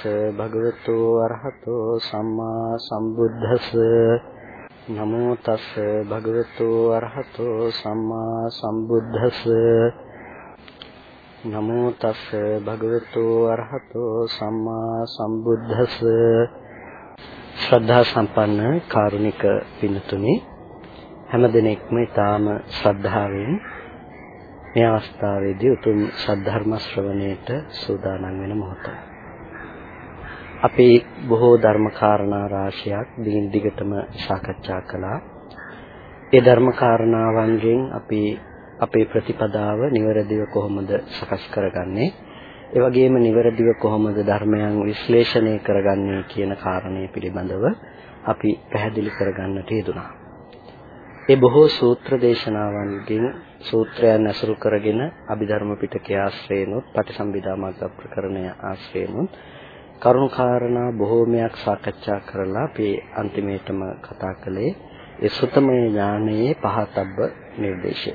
තස් භගවතු අරහතෝ සම්මා සම්බුද්දස්ස. නමෝ තස් භගවතු අරහතෝ සම්මා සම්බුද්දස්ස. නමෝ තස් භගවතු අරහතෝ සම්මා සම්බුද්දස්ස. ශ්‍රද්ධා සම්පන්න කාරුණික පින්තුනි හැම දිනෙකම ඊටාම ශ්‍රද්ධාවෙන් මේ අවස්ථාවේදී උතුම් සද්ධර්ම ශ්‍රවණයට සූදානම් වෙන මොහොත. අපි බොහෝ ධර්ම කාරණා රාශියක් දිගින් දිගටම සාකච්ඡා කළා. ඒ ධර්ම කාරණාවන්ගෙන් අපි අපේ ප්‍රතිපදාව නිවැරදිව කොහොමද සකස් කරගන්නේ? ඒ වගේම නිවැරදිව කොහොමද ධර්මයන් විශ්ලේෂණය කරගන්නේ කියන කාරණය පිළිබඳව අපි පැහැදිලි කරගන්නට යෙදුණා. ඒ බොහෝ සූත්‍ර දේශනාවන්ගෙන් සූත්‍රයන් ඇසුරු කරගෙන අභිධර්ම පිටකයේ ආශ්‍රේනොත් පටිසම්භිදා මාර්ග ප්‍රකරණය ආශ්‍රේනොත් කරුණාකාරණා බොහෝමයක් සාකච්ඡා කරලා අපි අන්තිමේටම කතා කළේ ඒ සුතමය ඥානයේ පහතබ්බ නිර්දේශය.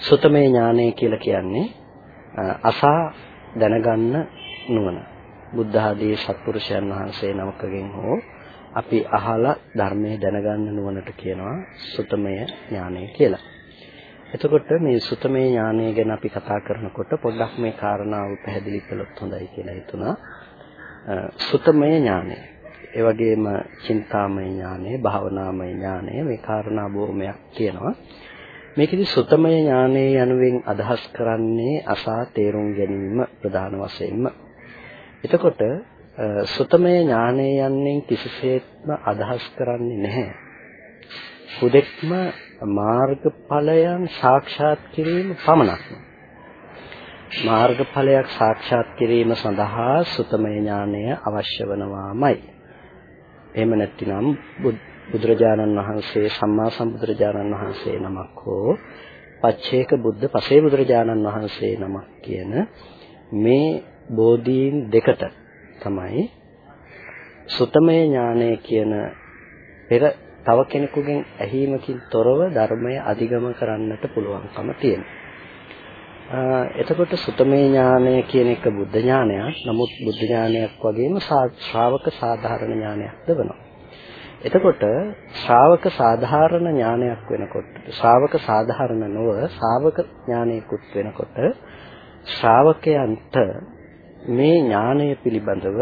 සුතමය ඥානය කියලා කියන්නේ අසා දැනගන්න නුවණ. බුද්ධ ආදී සත්පුරුෂයන් වහන්සේ නමකගෙන් හෝ අපි අහලා ධර්මයේ දැනගන්න නුවණට කියනවා සුතමය ඥානය කියලා. එතකොට මේ සුතමේ ඥානය ගැන අපි කතා කරනකොට පොඩ්ඩක් මේ කාරණාව පැහැදිලි කළොත් හොඳයි කියලා හිතුණා. සුතමය ඥානය. ඒ වගේම චින්තාමය ඥානය, භාවනාමය ඥානය මේ කාරණා බොහොමයක් තියෙනවා. මේකෙදි සුතමය ඥානය යනුවෙන් අදහස් කරන්නේ අසා තේරුම් ගැනීම ප්‍රධාන වශයෙන්ම. එතකොට සුතමය ඥානය යන්නේ කිසිසේත්ම අදහස් කරන්නේ නැහැ. හුදෙක්ම මාර්ගඵලයන් සාක්ෂාත් කිරීම පමණක්ම. මාර්ගඵලයක් සාක්ෂාත් කිරීම සඳහා සුතමය ඥානය අවශ්‍ය වනවාමයි. එහෙම නැත්නම් බුදුරජාණන් වහන්සේ සම්මා සම්බුදුරජාණන් වහන්සේ නමක් හෝ පච්චේක බුද්ධ පසේ බුදුරජාණන් වහන්සේ නමක් කියන මේ බෝධීන් දෙකට තමයි සුතමය ඥානය කියන පෙර තව කෙනෙකුගෙන් ඇහිීමකින් තොරව ධර්මය අධිගම කරන්නට පුළුවන්කම තියෙනවා. එතකොට සුතමේ ඥානය කියන එක බුද්ධ ඥානයක්. නමුත් බුද්ධ ඥානයක් වගේම ශ්‍රාවක සාධාරණ ඥානයක්ද වෙනවා. එතකොට ශ්‍රාවක සාධාරණ ඥානයක් වෙනකොට ශ්‍රාවක සාධාරණ නොව ශ්‍රාවක ඥානයකුත් වෙනකොට ශ්‍රාවකයන්ට මේ ඥානය පිළිබඳව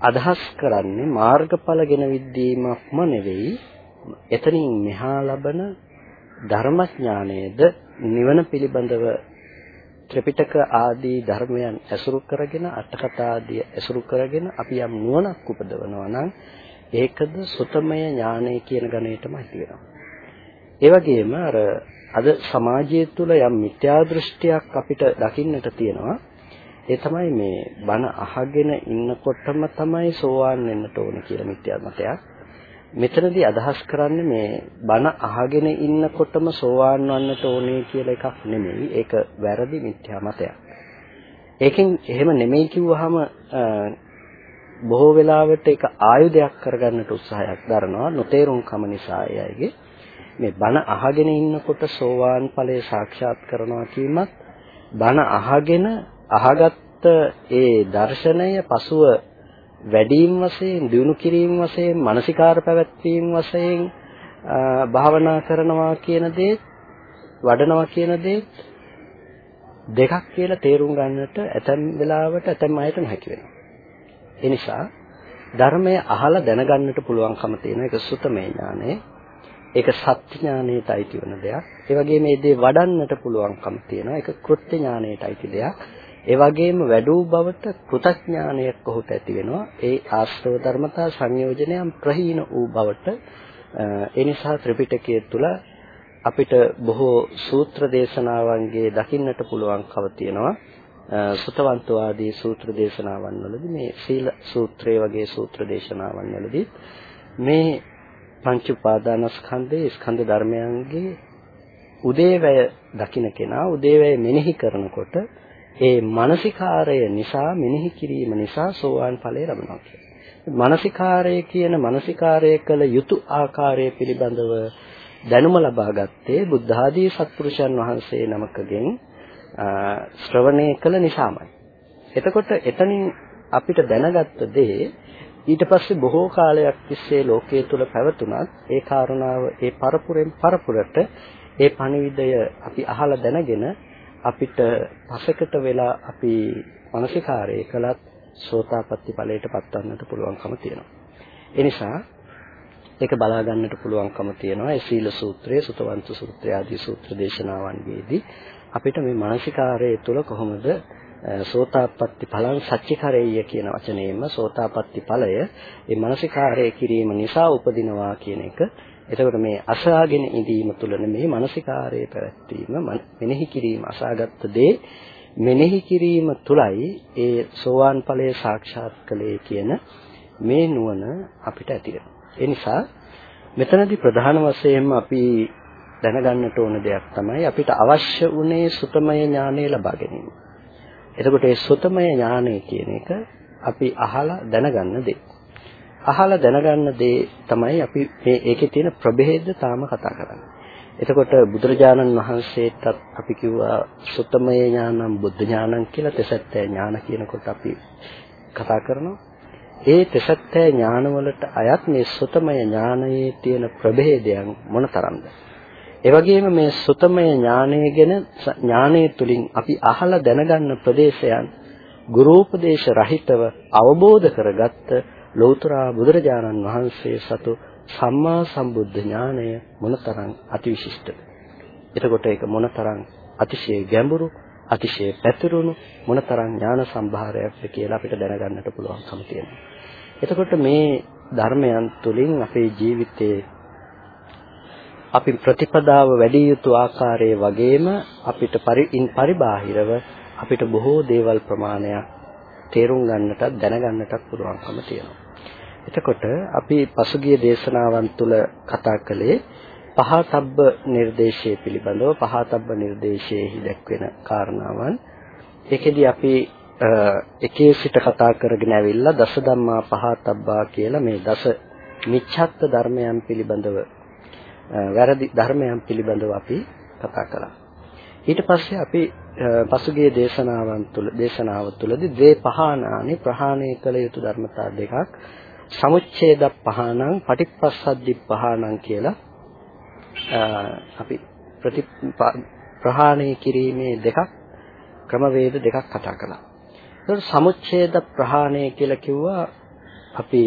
අදහස් කරන්නේ මාර්ගඵල ගෙන විද්දීමක්ම නෙවෙයි එතනින් මෙහා ලබන ධර්මඥානයේද නිවන පිළිබඳව ත්‍රිපිටක ආදී ධර්මයන් ඇසුරු කරගෙන අටකතා ආදී ඇසුරු කරගෙන අපි යම් නුවණක් උපදවනවා නම් ඒකද සුතමය ඥානය කියන ගණයටම ඇති වෙනවා. ඒ වගේම අර අද සමාජය තුළ යම් මිත්‍යා දෘෂ්ටියක් අපිට දකින්නට තියෙනවා. ඒ තමයි මේ බණ අහගෙන ඉන්නකොටම තමයි සෝවාන් වෙන්නට ඕන කියලා මිත්‍යා මතයක්. මෙතනදී අදහස් කරන්නේ මේ බණ අහගෙන ඉන්නකොටම සෝවාන් වන්නට ඕනේ කියලා එකක් නෙමෙයි. ඒක වැරදි මිත්‍යා මතයක්. ඒකෙන් එහෙම නෙමෙයි කිව්වහම බොහෝ වෙලාවට ඒක ආයුධයක් කරගන්නට උත්සාහයක් දරනවා නොතේරුම්කම නිසා එයගේ මේ බණ අහගෙන ඉන්නකොට සෝවාන් ඵලය සාක්ෂාත් කරනවා කියමත් බණ අහගෙන අහගත්ත ඒ දර්ශනය පසුව වැඩිම වශයෙන් දිනු කිරීම වශයෙන් මානසිකාර පැවැත්වීම වශයෙන් භාවනා කරනවා කියන දේ වඩනවා කියන දේ දෙකක් කියලා තේරුම් ගන්නට ඇතැම් වෙලාවට ඇතැම් අයට නොහැකි වෙනවා. ඒ නිසා ධර්මය අහලා දැනගන්නට පුළුවන්කම තියෙන එක සුතමේ ඥානෙ. ඒක සත්‍ය ඥානයට අයිති වෙන දෙයක්. ඒ වගේම මේ දේ වඩන්නට පුළුවන්කම තියෙනවා. ඒක කෘත්‍ය ඥානයට අයිති දෙයක්. ඒ වගේම වැඩූ බවට කෘතඥානයක් ඔහුට ඇති වෙනවා. ඒ ආශ්‍රව ධර්මතා සංයෝජනයන් ප්‍රහීන වූ බවට ඒ නිසා ත්‍රිපිටකය තුල අපිට බොහෝ සූත්‍ර දේශනාවන්ගේ දකින්නට පුළුවන්කම තියෙනවා. සුතවන්ත ආදී සූත්‍ර දේශනාවන් වලදී මේ සීල සූත්‍රය වගේ සූත්‍ර දේශනාවන් වලදී මේ පංච උපාදානස්කන්ධයේ ස්කන්ධ ධර්මයන්ගේ උදේවැය දකින්න කෙනා උදේවැය මෙනෙහි කරනකොට ඒ මානසිකාරය නිසා මෙනෙහි කිරීම නිසා සෝවාන් ඵලය ලබනවා කියන්නේ. මානසිකාරය කියන මානසිකාරය කළ යුතු ආකාරය පිළිබඳව දැනුම ලබා ගත්තේ බුද්ධ ආදී සත්පුරුෂයන් වහන්සේ නමකගෙන් ශ්‍රවණය කළ නිසාමයි. එතකොට එතනින් අපිට දැනගත්ත දේ ඊට පස්සේ බොහෝ කාලයක් තිස්සේ ලෝකයේ තුල පැවතුනත් ඒ කාරණාව ඒ පරපුරෙන් පරපුරට ඒ පණිවිඩය අපි අහලා දැනගෙන අපිට පසකට වෙලා අපි මානසිකාරය කළත් සෝතාපට්ටි ඵලයට පත්වන්නට පුළුවන්කම තියෙනවා. ඒ නිසා ඒක බලා ගන්නට පුළුවන්කම තියෙනවා. ඒ සීල සූත්‍රයේ, සුතවන්ත සූත්‍රය ආදී සූත්‍ර දේශනාවන්ගේදී අපිට මේ මානසිකාරය තුළ කොහොමද සෝතාපට්ටි ඵලං සච්චිකරෙය්‍ය කියන වචනයෙන්ම සෝතාපට්ටි ඵලය ඒ මානසිකාරය කිරීම නිසා උපදිනවා කියන එක එතකොට මේ අසාගෙන ඉඳීම තුළ මේ මානසිකාරයේ පැවැත්වීම මෙනෙහි කිරීම අසාගත් දේ මෙනෙහි කිරීම තුලයි ඒ සෝවාන් ඵලය සාක්ෂාත් කළේ කියන මේ නුවණ අපිට ඇති ඒ නිසා මෙතනදී ප්‍රධාන වශයෙන්ම අපි දැනගන්නට ඕන දෙයක් තමයි අපිට අවශ්‍ය උනේ සුතමය ඥානය ලබා ගැනීම. එතකොට මේ සුතමය ඥානය කියන එක අපි අහලා දැනගන්න දේ. අහලා දැනගන්න දේ තමයි අපි මේ ඒකේ තියෙන ප්‍රභේද තාම කතා කරන්නේ. එතකොට බුදුරජාණන් වහන්සේටත් අපි කිව්වා සුත්තමය ඥානං බුද්ධ ඥානං කියලා තෙසත්ත්‍ය ඥාන කියනකොට අපි කතා කරනවා. ඒ තෙසත්ත්‍ය ඥානවලට අයත් මේ සුතමය ඥානයේ තියෙන ප්‍රභේදයන් මොනතරම්ද? ඒ වගේම මේ සුතමය ඥානය ගැන ඥානය තුලින් අපි අහලා දැනගන්න ප්‍රදේශයන් ගුරුපදේශ රහිතව අවබෝධ කරගත්ත ලෞතර බුදුරජාණන් වහන්සේ සතු සම්මා සම්බුද්ධ ඥානය මොනතරම් අතිවිශිෂ්ටද? එතකොට ඒක මොනතරම් අතිශය ගැඹුරු, අතිශය පැතිරුණු මොනතරම් ඥාන සම්භාරයක්ද කියලා අපිට දැනගන්නට පුළුවන්කම තියෙනවා. එතකොට මේ ධර්මයන් තුලින් අපේ ජීවිතයේ අපි ප්‍රතිපදාව වැඩි යුතු ආකාරයේ වගේම අපිට පරිින් පරිබාහිරව අපිට බොහෝ දේවල් ප්‍රමාණයක් තේරුම් ගන්නටත් දැනගන්නටත් පුළුවන්කම තියෙනවා. එතකොට අපි පසුගිය දේශනාවන් තුළ කතා කළේ පහතබ්බ නිර්දේශය පිළිබඳව පහතබ්බ නිර්දේශයේහි දැක්වෙන කාරණාවන් ඒකෙදි අපි එකේ සිට කතා කරගෙන ඇවිල්ලා දස ධම්මා පහතබ්බා කියලා මේ දස මිච්ඡත්ත ධර්මයන් පිළිබඳව වැරදි ධර්මයන් පිළිබඳව අපි කතා කළා. ඊට පස්සේ අපි පසුගිය දේශනාවන් තුළ දේශනාව තුළදී ද්වේ පහනානි ප්‍රහාණය කළ යුතු ධර්මතා දෙකක් සමුච්ඡේද පහණං පටිපස්සද්දි පහණං කියලා අපි ප්‍රති ප්‍රහාණය කිරීමේ දෙකක් ක්‍රමවේද දෙකක් කතා කළා. ඒතකොට සමුච්ඡේද ප්‍රහාණය කියලා කිව්වා අපි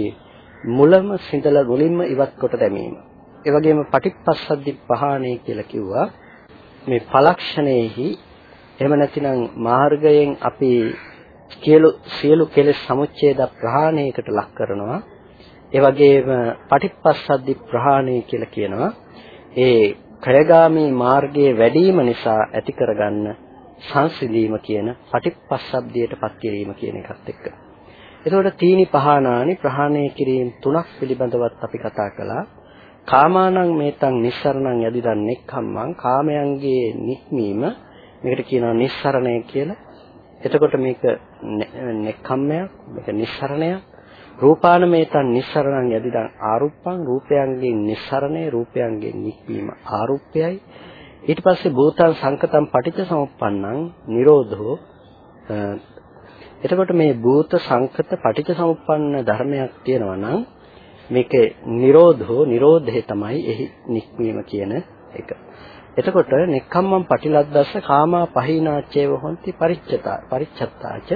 මුලම සිඳලා මුලින්ම ඉවත් කොට දැමීම. ඒ වගේම පටිපස්සද්දි පහාණය කියලා කිව්වා මේ පලක්ෂණයෙහි එහෙම නැතිනම් මාර්ගයෙන් අපි සියලු සියලු කෙලෙස් සමුච්ඡේද ප්‍රහාණයකට ලක් කරනවා ඒ වගේම පටිපස්සද්දි ප්‍රහාණය කියලා කියනවා ඒ කරගාමී මාර්ගයේ වැඩිම නිසා ඇති කරගන්න සංසිඳීම කියන පටිපස්සද්දියටපත් කිරීම කියන එකත් එක්ක. එතකොට තීනි පහනානි ප්‍රහාණය කිරීම තුනක් පිළිබඳවත් අපි කතා කළා. කාමානං මේතං නිස්සරණං යදිදන් නෙක්ඛම්මං කාමයන්ගේ නික්මීම මේකට කියනවා නිස්සරණය කියලා. එතකොට මේක නෙක්ඛම්මයක් මේක නිස්සරණයක්. රූපානමේතං නිස්සරණං යදිදං ආරුප්පං රූපයන්ගෙන් නිස්සරණේ රූපයන්ගෙන් නික්වීම ආරුප්පයයි. ඊට පස්සේ භූතං සංකතං පටිච්ච සමුප්පන්නං නිරෝධෝ එතකොට මේ භූත සංකත පටිච්ච සමුප්පන්න ධර්මයක් තියෙනවා නම් මේකේ නිරෝධෝ නිරෝධය තමයි එහි නික්වීම කියන එක. එතකොට නෙක්ඛම්මං පටිලද්දස්ස කාමා පහීනාච්චේව හොಂತಿ පරිච්ඡතා පරිච්ඡත්තාච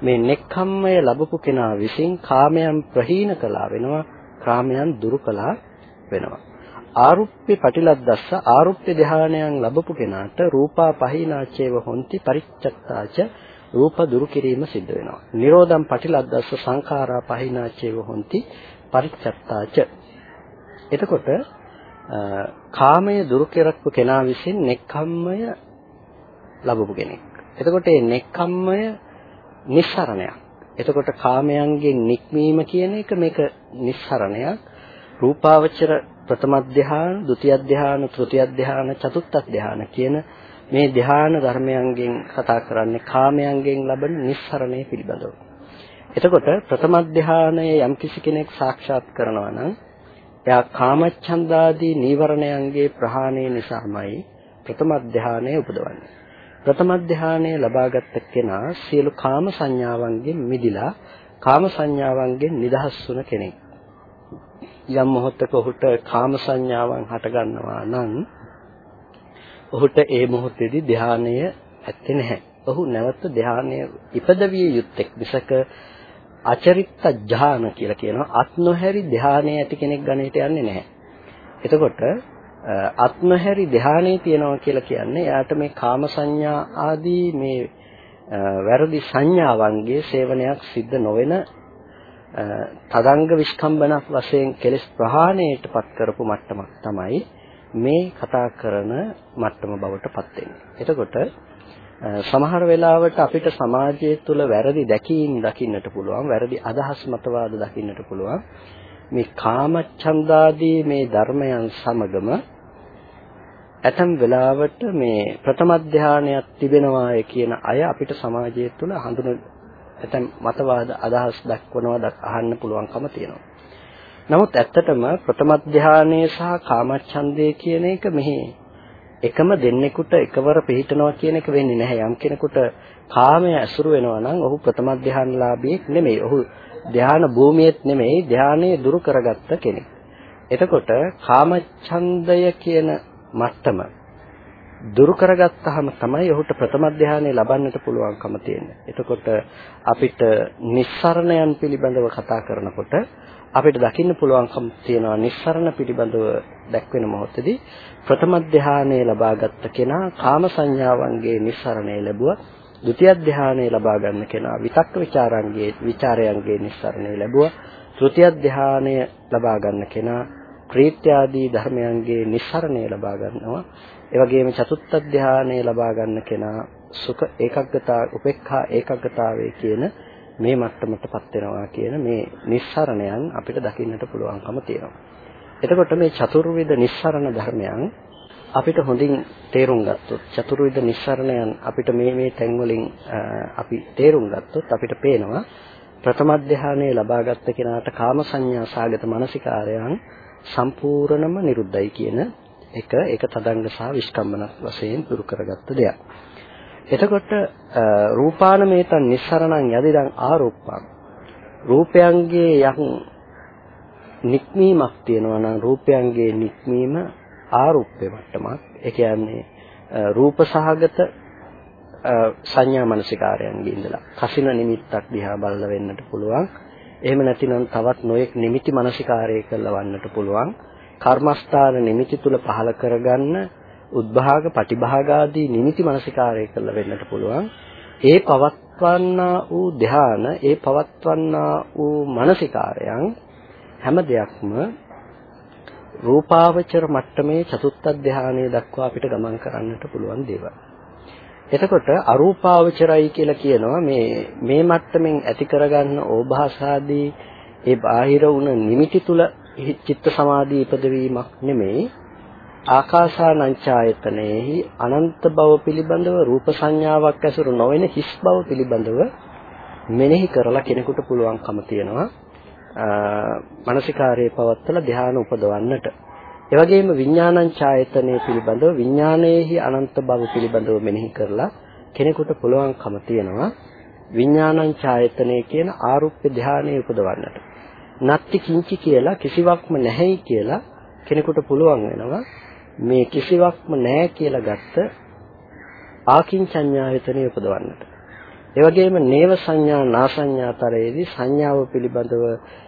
මේ නෙක්ඛම්මය ලැබපු කෙනා විසින් කාමයන් ප්‍රහීන කළා වෙනවා කාමයන් දුරු කළා වෙනවා. ආරුප්පි පටිලද්දස්ස ආරුප්පි ධානයන් ලැබපු කෙනාට රූපා පහිනාචේව හොಂತಿ පරිච්ඡත්තාච රූප දුරු කිරීම සිද්ධ වෙනවා. නිරෝධම් පටිලද්දස්ස සංඛාරා පහිනාචේව හොಂತಿ පරිච්ඡත්තාච. එතකොට කාමය දුරු කරපු කෙනා විසින් නෙක්ඛම්මය ලැබපු කෙනෙක් එතකොට මේ නෙක්ඛම්මය නිස්සරණයක්. එතකොට කාමයන්ගෙන් නික්මීම කියන එක මේක නිස්සරණයක්. රූපාවචර ප්‍රථම ධ්‍යාන, ဒုတိ ය ධ්‍යාන, තෘතිය ධ්‍යාන, චතුත්ථ ධ්‍යාන කියන මේ ධ්‍යාන ධර්මයන්ගෙන් කතා කරන්නේ කාමයන්ගෙන් ලබන නිස්සරණය පිළිබඳව. එතකොට ප්‍රථම ධ්‍යානයේ යම්කිසි කෙනෙක් සාක්ෂාත් කරනවා නම් එයා කාමච්ඡන්දාදී නීවරණයන්ගේ ප්‍රහාණය නිසාමයි ප්‍රථම ධ්‍යානය උපදවන්නේ. ප්‍රථම ධානය ලබාගත් කෙනා සියලු කාම සංඥාවන්ගෙන් මිදිලා කාම සංඥාවන්ගෙන් නිදහස් වුණ කෙනෙක්. යම් මොහොතක ඔහුට කාම සංඥාවන් හටගන්නවා නම් ඔහුට ඒ මොහොතේදී ධානය ඇත්තේ නැහැ. ඔහු නැවත ධානය ඉපදවිය යුත්තේ මිසක අචරිත්ත ඥාන කියලා කියනවා අත් නොහැරි ධානය ඇති කෙනෙක් ගණයට යන්නේ නැහැ. එතකොට අත්මහැරි ධානයේ තියනවා කියලා කියන්නේ එයාට මේ කාම සංඥා ආදී මේ වැරදි සංඥාවන්ගේ සේවනයක් සිද්ධ නොවන තදංග විස්කම්බනක් වශයෙන් කෙලස් ප්‍රහාණයටපත් කරපු මට්ටමක් තමයි මේ කතා කරන මට්ටම බවට පත් වෙන්නේ. එතකොට සමහර වෙලාවට අපිට සමාජය තුළ වැරදි දැකීම් දකින්නට පුළුවන්, වැරදි අදහස් මතවාද දකින්නට පුළුවන්. මේ කාමච්ඡන්දාදී මේ ධර්මයන් සමගම ඇතම් වෙලාවට මේ ප්‍රථම ධානයක් තිබෙනවාය කියන අය අපිට සමාජය තුළ හඳුන ඇතම් මතවාද අදහස් දක්වනවා අහන්න පුළුවන්කම තියෙනවා. නමුත් ඇත්තටම ප්‍රථම ධානයේ සහ කාමච්ඡන්දය කියන එක මෙහි එකම දෙන්නෙකුට එකවර පිළිටනවා කියන එක වෙන්නේ නැහැ. යම් කෙනෙකුට කාමය ඇසුරු වෙනවා නම් ඔහු ප්‍රථම ධානලාභියෙක් නෙමෙයි. ඔහු ධාන භූමියෙත් නෙමෙයි ධානයේ දුරු කරගත්ත කෙනෙක්. එතකොට කාමච්ඡන්දය කියන මට්ටම දුරු කරගත්තාම තමයි ඔහුට ප්‍රථම ධානය ලබන්නට පුළුවන්කම තියෙන්නේ. එතකොට අපිට නිස්සරණයන් පිළිබඳව කතා කරනකොට අපිට දකින්න පුළුවන්කම තියෙනවා නිස්සරණ පිළිබඳව දැක්වෙන මොහොතේදී ප්‍රථම ධානයේ ලබාගත් කෙනා කාම සංඥාවන්ගේ නිස්සරණය ලැබුවා. ဒုတိ ය ධානය ලබා ගන්න කෙනා විතක්ක ਵਿਚාරංගයේ ਵਿਚාරයන්ගේ නිස්සරණය ලැබුවා. තෘතිය ධානය ලබා ගන්න කෙනා ප්‍රීත්‍යාදී ධර්මයන්ගේ නිස්සරණය ලබා ගන්නවා. ඒ වගේම චතුත්ථ ධානය ලබා ගන්න කෙනා සුඛ ඒකග්ගතා උපේක්ඛා ඒකග්ගතාවේ කියන මේ මට්ටමටපත් වෙනවා කියන මේ නිස්සරණයන් අපිට දකින්නට පුළුවන්කම තියෙනවා. එතකොට මේ චතුර්විධ නිස්සරණ ධර්මයන් අපිට හොඳින් තේරුම් ගත්තොත් චතුර්විධ නිස්සරණයන් අපිට මේ මේ තැන් වලින් අපි තේරුම් ගත්තොත් අපිට පේනවා ප්‍රථම ධානයේ ලබාගත් කෙනාට කාම සංඥා සාගත මානසිකාරයන් සම්පූර්ණම නිරුද්ධයි කියන එක ඒක තදංග සහ විස්කම්බන වශයෙන් දුරු කරගත්ත දෙයක්. එතකොට රූපානමේතන් නිස්සරණං යදිදං ආරෝප්පං රූපයන්ගේ යම් නික්මීමක් තියෙනවා නම් රූපයන්ගේ නික්මීම ආරූප්‍ය මට්ටමක්. ඒ කියන්නේ රූප සහගත සංඥා මනසිකාරයන්ගේ ඉඳලා. කසින නිමිත්තක් දිහා බලලා වෙන්නට පුළුවන්. එහෙම නැතිනම් තවත් නොයෙක් නිමිති මනසිකාරය කරලවන්නට පුළුවන්. කර්මස්ථාන නිමිති තුල පහල කරගන්න උද්භාග, පටිභාග ආදී නිමිති මනසිකාරය කරලා වෙන්නට පුළුවන්. ඒ පවත්වන්නා වූ ධ්‍යාන, ඒ පවත්වන්නා වූ මනසිකාරයන් හැම දෙයක්ම රූපාවචර මට්ටමේ චතුත්ථ ධානයේ දක්වා අපිට ගමන් කරන්නට පුළුවන් දේවල්. එතකොට අරූපාවචරයි කියලා කියනවා මේ මේ මට්ටමින් ඇති කරගන්න ඕභාසාදී ඒ බාහිර වුණ නිමිති තුල චිත්ත සමාධි ඉපදවීමක් නෙමෙයි ආකාසානංචායතනෙහි අනන්ත බව පිළිබඳව රූප සංඥාවක් ඇසුරු නොවන හිස් බව පිළිබඳව මෙනෙහි කරලා කෙනෙකුට පුළුවන්කම තියෙනවා මානසිකාරයේ පවත්තලා ධ්‍යාන උපදවන්නට ඒ වගේම විඥානං ඡායතනෙ පිළිබඳව විඥානයේහි අනන්ත බව පිළිබඳව මෙනෙහි කරලා කෙනෙකුට පුළුවන්කම තියෙනවා විඥානං ඡායතනෙ කියන ආරුප්‍ය ධානයේ උපදවන්නට. නත්ති කිංචි කියලා කිසිවක්ම නැහැයි කියලා කෙනෙකුට පුළුවන් වෙනවා මේ කිසිවක්ම නැහැ කියලා ගත්ත ආකින්චඤ්ඤායතනෙ උපදවන්නට. ඒ වගේම නේව සංඥා නාසඤ්ඤාතරයේදී සංඥාව පිළිබඳව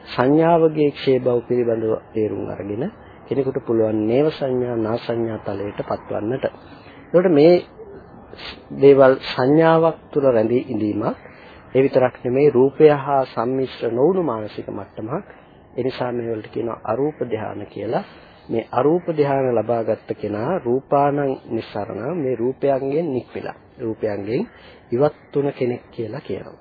සංඥාවගේ ක්ෂේ බව පිළිබඳව තේරුම් අරගෙන කෙනෙකුට පුළුවන් නේව සංඥා නා සංඥා තලයට පත්වන්නට. ඒකට මේ දේවල් සංඥාවක් තුළ රැඳී ඉඳීමක් ඒ විතරක් නෙමෙයි රූපය හා සම්මිශ්‍ර නොවුණු මානසික මට්ටමක්. ඒ නිසා මේ වලට කියනවා අරූප ධානය කියලා. මේ අරූප ධානය ලබාගත් කෙනා රූපානං නිස්සරණ මේ රූපයන්ගෙන් නික්මිලා. රූපයන්ගෙන් ඉවත් තුන කෙනෙක් කියලා කියනවා.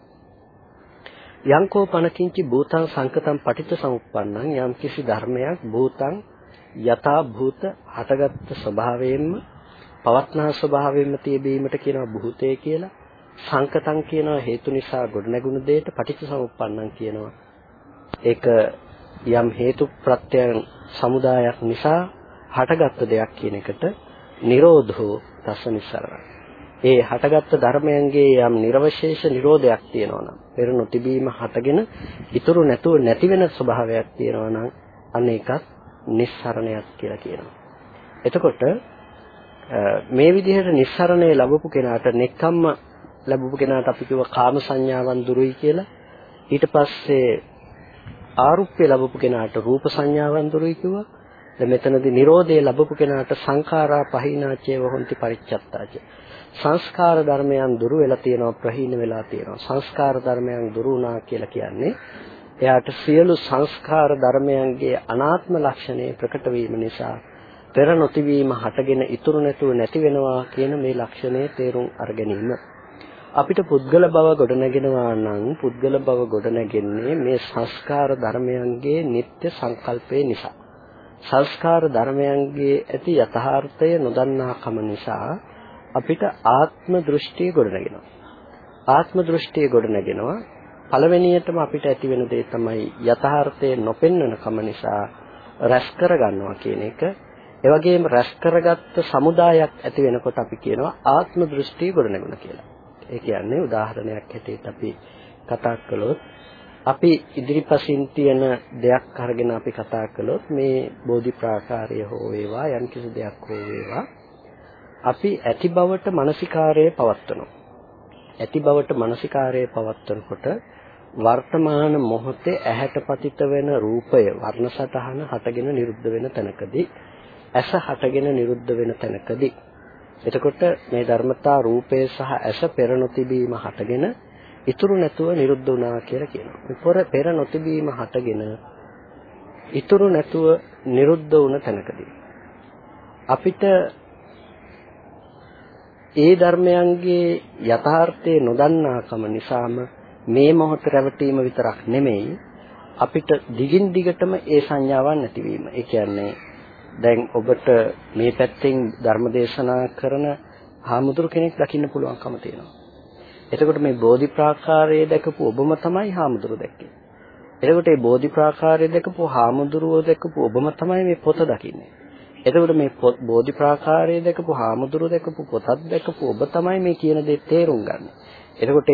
යංකෝ පනකින්චි භූතං සංකතං පටිච්ච සමුප්පන්නං යම් කිසි ධර්මයක් භූතං යථා භූත හටගත් ස්වභාවයෙන්ම පවත්නා ස්වභාවයෙන්ම තියබීමට කියනවා භූතය කියලා. සංකතං කියනවා හේතු නිසා ගොඩනැගුණු දෙයට පටිච්චසමුප්පන්නං කියනවා. ඒක යම් හේතු ප්‍රත්‍යයන් සමුදායක් නිසා හටගත් දෙයක් කියන එකට නිරෝධෝ තස්ස නිස්සරණ. ඒ හටගත්තු ධර්මයන්ගේ යම් නිර්වශේෂ නිරෝධයක් තියෙනවා නම් පෙර නොතිබීම හටගෙන ඉතුරු නැතුව නැති වෙන ස්වභාවයක් තියෙනවා නම් අන්න ඒකත් නිස්සරණයක් කියලා කියනවා. එතකොට මේ විදිහට නිස්සරණය ලැබපු කෙනාට නෙක්ඛම්ම ලැබපු කෙනාට අපි කිව්ව කාම සංඥාවන් දුරුයි කියලා. ඊට පස්සේ ආරුප්පය ලැබපු කෙනාට රූප සංඥාවන් දුරුයි කිව්වා. දැන් මෙතනදී Nirodhe ලැබපු කෙනාට සංඛාරා පහිනාචේව හොಂತಿ පරිච්ඡත්තාච. සංස්කාර ධර්මයන් දුරු වෙලා තියෙනවා ප්‍රහීන වෙලා තියෙනවා. සංස්කාර ධර්මයන් දුරු වුණා කියලා කියන්නේ එයාට සියලු සංස්කාර ධර්මයන්ගේ අනාත්ම ලක්ෂණය ප්‍රකට වීම නිසා පෙර නොතිවීම හටගෙන ඉතුරු නැතුව නැති වෙනවා කියන මේ ලක්ෂණය තේරුම් අරගැනීම අපිට පුද්ගල බව ගොඩනගෙනවා නම් පුද්ගල බව ගොඩනගෙන්නේ මේ සංස්කාර ධර්මයන්ගේ නিত্য සංකල්පය නිසා සංස්කාර ධර්මයන්ගේ ඇති යථාර්ථය නොදන්නාකම නිසා අපිට ආත්ම දෘෂ්ටිය ගොඩනගෙනවා ආත්ම දෘෂ්ටිය ගොඩනගෙනවා පළවෙනියටම අපිට ඇති වෙන දේ තමයි යථාර්ථය නොපෙන්වන කම නිසා රැස් කරගන්නවා කියන එක. ඒ වගේම රැස් කරගත්ත සමුදායක් ඇති වෙනකොට අපි කියනවා ආත්ම දෘෂ්ටිය ගොඩනගුණ කියලා. ඒ කියන්නේ උදාහරණයක් හැටියට අපි කතා කළොත් අපි ඉදිරිපසින් තියෙන දෙයක් අරගෙන අපි කතා කළොත් මේ බෝධි ප්‍රාකාරය හෝ වේවා යම් කිසි දෙයක් හෝ වේවා අපි ඇති බවට මානසිකාරය පවත්වනවා. ඇති බවට මානසිකාරය පවත්වනකොට වර්තමාන මොහොතේ ඇහැට පතිත වෙන රූපය වර්ණ සටහන හටගෙන නිරුද්ධ වෙන තැනකදී ඇස හටගෙන නිරුද්ධ වෙන තැනකදී එතකොට මේ ධර්මතා රූපය සහ ඇස පෙර නොතිබීම හටගෙන ඉතුරු නැතුව නිරුද්ධ වුණා කියලා කියනවා. පෙර පෙර නොතිබීම හටගෙන ඉතුරු නැතුව නිරුද්ධ වුණ තැනකදී අපිට ඒ ධර්මයන්ගේ යථාර්ථය නොදන්නාකම නිසාම මේ මොහොත රැවටීම විතරක් නෙමෙයි අපිට දිගින් දිගටම ඒ සංඥාවන් නැතිවීම. ඒ කියන්නේ දැන් ඔබට මේ පැත්තෙන් ධර්ම දේශනා කරන හාමුදුරු කෙනෙක් දකින්න පුළුවන්කම තියෙනවා. එතකොට මේ බෝධි ප්‍රාකාරයේ දැකපු ඔබම තමයි හාමුදුරු දැක්කේ. එතකොට මේ බෝධි ප්‍රාකාරයේ දැකපු හාමුදුරුවෝ දැකපු ඔබම තමයි මේ පොත දකින්නේ. එතකොට මේ බෝධි ප්‍රාකාරයේ දැකපු හාමුදුරුවෝ දැකපු පොතක් දැකපු ඔබ තමයි මේ කියන දේ තේරුම් ගන්නේ. එතකොට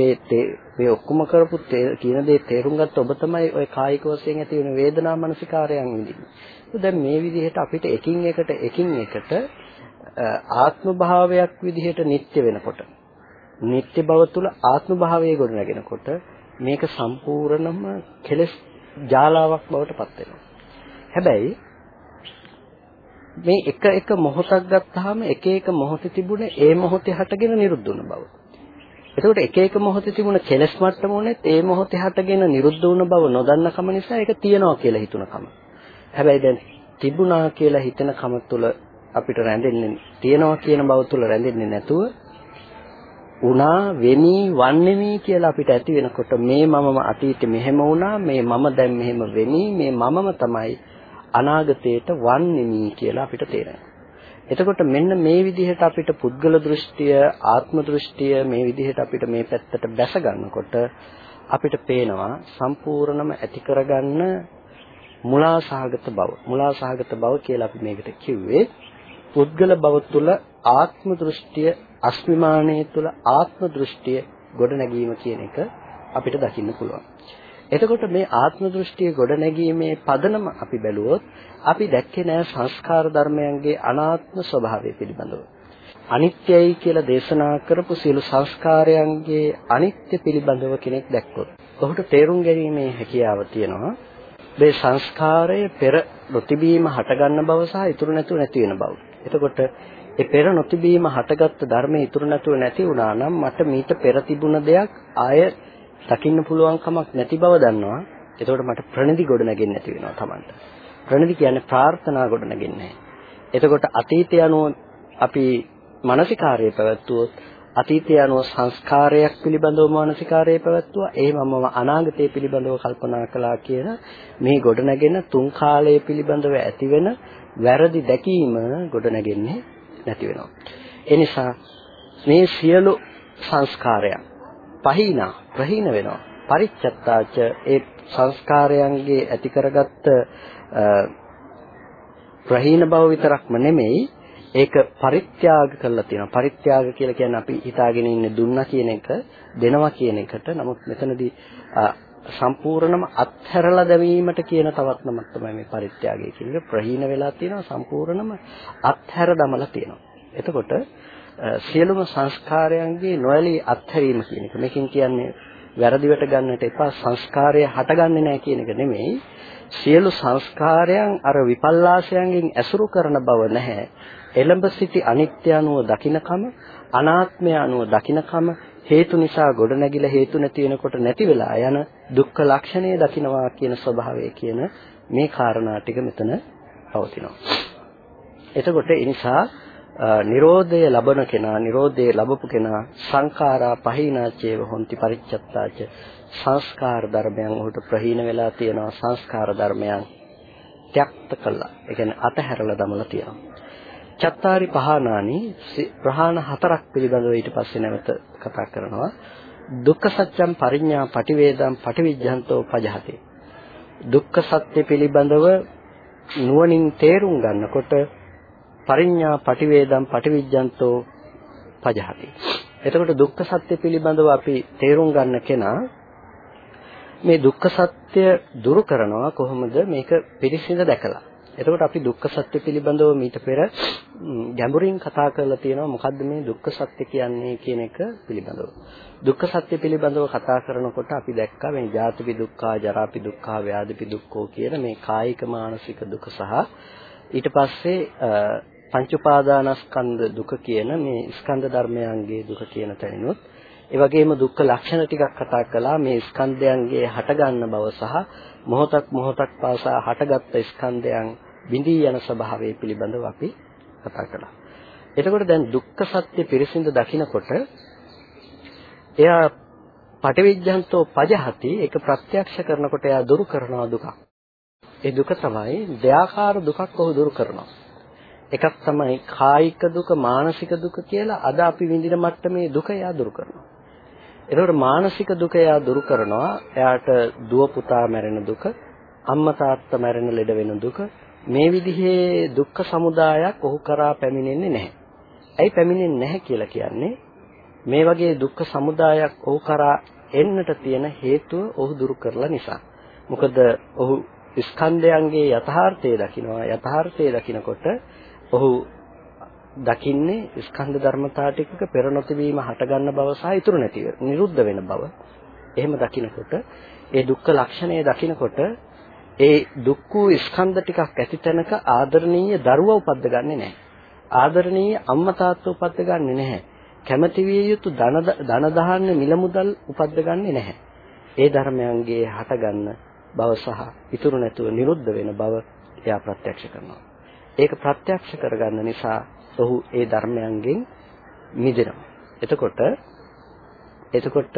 මේ ඔක්කොම කරපු කියන දේ තේරුම් ගත්ත ඔබ තමයි ওই කායික වශයෙන් ඇති වෙන වේදනා මනසිකාරයන් විඳින්නේ. දැන් මේ විදිහට අපිට එකින් එකට එකින් එකට ආත්ම භාවයක් විදිහට නිත්‍ය වෙනකොට නිත්‍ය බව තුළ ආත්ම භාවයේ ගොඩනගෙනකොට මේක සම්පූර්ණම කෙලස් ජාලාවක් බවට පත් වෙනවා. හැබැයි මේ එක එක මොහොතක් ගත්තාම එක එක මොහොතේ තිබුණේ ඒ මොහොතේ හටගෙන නිරුද්ධ වුණ බව. එතකොට එක එක මොහොතේ තිබුණ කෙලස් මට්ටම උනේත් ඒ මොහොතේ හටගෙන නිරුද්ධ වුණ බව නොදන්න කම නිසා ඒක තියනවා කියලා හිතුන කම. හැබැයි දැන් තිබුණා කියලා හිතන කම තුළ අපිට රැඳෙන්නේ තියනවා කියන බව තුළ රැඳෙන්නේ නැතුව උනා වෙමි වන්නේමි කියලා අපිට ඇති වෙනකොට මේ මමම අතීතේ මෙහෙම වුණා මේ මම දැන් මෙහෙම වෙමි මේ මමම තමයි අනාගතේට වන්නේමි කියලා අපිට තේරෙනවා. එතකොට මෙන්න මේ විදිහට අපිට පුද්ගල දෘෂ්ටිය ආත්ම දෘෂ්ටිය මේ විදිහට අපිට මේ පැත්තට බැස ගන්නකොට අපිට පේනවා සම්පූර්ණම ඇති කරගන්න මුලාසහගත බව මුලාසහගත බව කියලා අපි මේකට කිව්වේ පුද්ගල බව තුළ ආත්ම දෘෂ්ටිය අස්මිමානයේ තුළ ආත්ම දෘෂ්ටිය ගොඩනැගීම කියන එක අපිට දකින්න පුළුවන්. එතකොට මේ ආත්ම දෘෂ්ටිය ගොඩනැගීමේ පදනම අපි බැලුවොත් අපි දැක්කේ නෑ සංස්කාර ධර්මයන්ගේ අනාත්ම ස්වභාවය පිළිබඳව. අනිත්‍යයි කියලා දේශනා කරපු සියලු සංස්කාරයන්ගේ අනිත්‍ය පිළිබඳව කෙනෙක් දැක්කොත් ඔහුට තේරුම් ගැනීමේ හැකියාව තියෙනවා. මේ සංස්කාරය පෙර නොතිබීම හටගන්න බව සහ ඉතුරු නැතුව නැති වෙන බව. එතකොට ඒ පෙර නොතිබීම හටගත්ත ධර්මයේ ඉතුරු නැතුව නැති වුණා නම් මට මීට පෙර තිබුණ දෙයක් ආය දකින්න පුළුවන් කමක් නැති බව දන්නවා. එතකොට මට ප්‍රණිදි ගොඩ නැගෙන්නේ නැති වෙනවා Tamanට. ප්‍රණිදි කියන්නේ ප්‍රාර්ථනා ගොඩ නැගෙන්නේ එතකොට අතීතය අනුව අපි මානසිකාර්යය පැවැත්වුවොත් අතීතය අනුව සංස්කාරයක් පිළිබඳව මානසිකාර්යය පැවැත්වුවා. එහෙම මම අනාගතය පිළිබඳව කල්පනා කළා කියන මේ ගොඩ නැගෙන තුන් කාලය පිළිබඳව ඇතිවෙන වැරදි දැකීම ගොඩ නැගෙන්නේ නැති වෙනවා. ඒ නිසා මේ සියලු සංස්කාරයන් පහිනා ප්‍රහීන වෙනවා. පරිච්ඡත්තාච ඒ සංස්කාරයන්ගේ ඇති කරගත්ත ප්‍රහීන බව විතරක්ම නෙමෙයි ඒක පරිත්‍යාග කරලා තියෙනවා. පරිත්‍යාග කියලා කියන්නේ අපි හිතාගෙන ඉන්නේ දුන්නා කියන එක දෙනවා කියන එකට. නමුත් මෙතනදී සම්පූර්ණම අත්හැරලා දැමීමට කියන තවත් නමක් තමයි මේ පරිත්‍යාගය කියන්නේ. ප්‍රහීන වෙලා තියෙනවා සම්පූර්ණම අත්හැර දමලා තියෙනවා. එතකොට සියලුම සංස්කාරයන්ගේ නොඇලී අත්හැරීම කියන එක. මේකෙන් කියන්නේ වැරදිවට ගන්නට එපා සංස්කාරය හටගන්නේ නැහැ කියන එක නෙමෙයි. සියලු සංස්කාරයන් අර විපල්ලාසයන්ගෙන් ඇසුරු කරන බව නැහැ. එළඹ සිටි අනිත්‍ය අනුව දකින්නකම අනාත්මය අනුව දකින්නකම හේතු නිසා ගොඩනැගිලා හේතු නැති වෙනකොට නැති වෙලා යන දුක්ඛ ලක්ෂණය දකින්නවා කියන ස්වභාවය කියන මේ කාරණා ටික මෙතන පවතිනවා. එතකොට ඒ නිසා නිරෝධය ලබන කෙනා නිරෝධය ලැබපු කෙනා සංඛාරා පහිනාචේව හොಂತಿ පරිච්ඡත්තාච සංස්කාර ධර්මයන් උහුට ප්‍රහීන වෙලා තියෙනවා සංස්කාර ධර්මයන් ත්‍ක්ත කළා. ඒ කියන්නේ අතහැරලා දමලා තියෙනවා. චත්තාරි පහනානි ප්‍රහාණ හතරක් පිළිබඳව ඊට පස්සේ නැවත කතා කරනවා. දුක්ඛ සත්‍යම් පරිඥා පටිවේදම් පටිවිජ්ජන්තෝ පජහති. දුක්ඛ සත්‍ය පිළිබඳව නුවණින් තේරුම් ගන්නකොට පරිඥා පටිවේදම් පටිවිජ්ජන්තෝ පජහති. එතකොට දුක්ඛ සත්‍ය පිළිබඳව අපි තේරුම් ගන්න කෙනා මේ දුක්ඛ සත්‍ය දුරු කරනවා කොහොමද මේක පිරිසිඳ දැකලා. එතකොට අපි දුක්ඛ සත්‍ය පිළිබඳව මීට පෙර ගැඹුරින් කතා කරලා තියෙනවා මොකද්ද මේ දුක්ඛ සත්‍ය කියන්නේ කියන එක පිළිබඳව. දුක්ඛ සත්‍ය පිළිබඳව කතා කරනකොට අපි දැක්කා මේ ජාතිපි දුක්ඛා, ජරාපි දුක්ඛා, ව්‍යාධිපි දුක්ඛෝ කියන මේ කායික මානසික දුක සහ ඊට පස්සේ පංච උපාදානස්කන්ධ දුක කියන මේ ස්කන්ධ ධර්මයන්ගේ දුක කියන තැනිනුත් ඒ වගේම දුක්ඛ ලක්ෂණ ටිකක් කතා කළා මේ ස්කන්ධයන්ගේ හටගන්න බව සහ මොහොතක් මොහොතක් පාසා හටගත්ත ස්කන්ධයන් බිඳී යන ස්වභාවය පිළිබඳව අපි කතා කළා. එතකොට දැන් දුක්ඛ සත්‍ය පිරිසිඳ දකිනකොට එයා පටිවිජ්ජන්තෝ පජහති ඒක ප්‍රත්‍යක්ෂ කරනකොට එයා දුරු කරනවා දුක. ඒ දුක තමයි දෙයාකාර දුකක් ඔහු දුරු කරනවා. එකක් තමයි කායික දුක මානසික දුක කියලා අද අපි විඳින මට්ටමේ දුක එයා දුරු කරනවා. එතකොට මානසික දුක එයා දුරු කරනවා. එයාට දුව පුතා මැරෙන දුක, අම්මා තාත්තා මැරෙන ලෙඩ වෙන දුක, මේ විදිහේ දුක්ඛ සමුදායක් ඔහු කරා පැමිණෙන්නේ නැහැ. ඇයි පැමිණෙන්නේ නැහැ කියලා කියන්නේ මේ වගේ දුක්ඛ සමුදායක් ඔහු කරා එන්නට තියෙන හේතුව ඔහු දුරු කරලා නිසා. මොකද ඔහු ස්කන්ධයන්ගේ යථාර්ථය දකිනවා. යථාර්ථය දකිනකොට ඔහු දකින්නේ ස්කන්ධ ධර්මතා ටිකක පෙර නොතිබීම හටගන්න බව සහ ඉතුරු නැතිව නිරුද්ධ වෙන බව. එහෙම දකිනකොට ඒ දුක්ඛ ලක්ෂණය දකිනකොට ඒ දුක් වූ ස්කන්ධ ටිකක් ඇති තැනක ආදරණීය දරුවා උපද්දගන්නේ නැහැ. ආදරණීය අම්මා තාත්තා උපද්දගන්නේ නැහැ. කැමැති විය යුතු ධන ධන දහන්න මිල මුදල් උපද්දගන්නේ නැහැ. ඒ ධර්මයන්ගේ හටගන්න බව සහ ඉතුරු නැතුව නිරුද්ධ වෙන බව එයා ප්‍රත්‍යක්ෂ කරනවා. ඒක ප්‍රත්‍යක්ෂ කරගන්න නිසා ඔහු ඒ ධර්මයන්ගෙන් මිදෙනවා. එතකොට එතකොට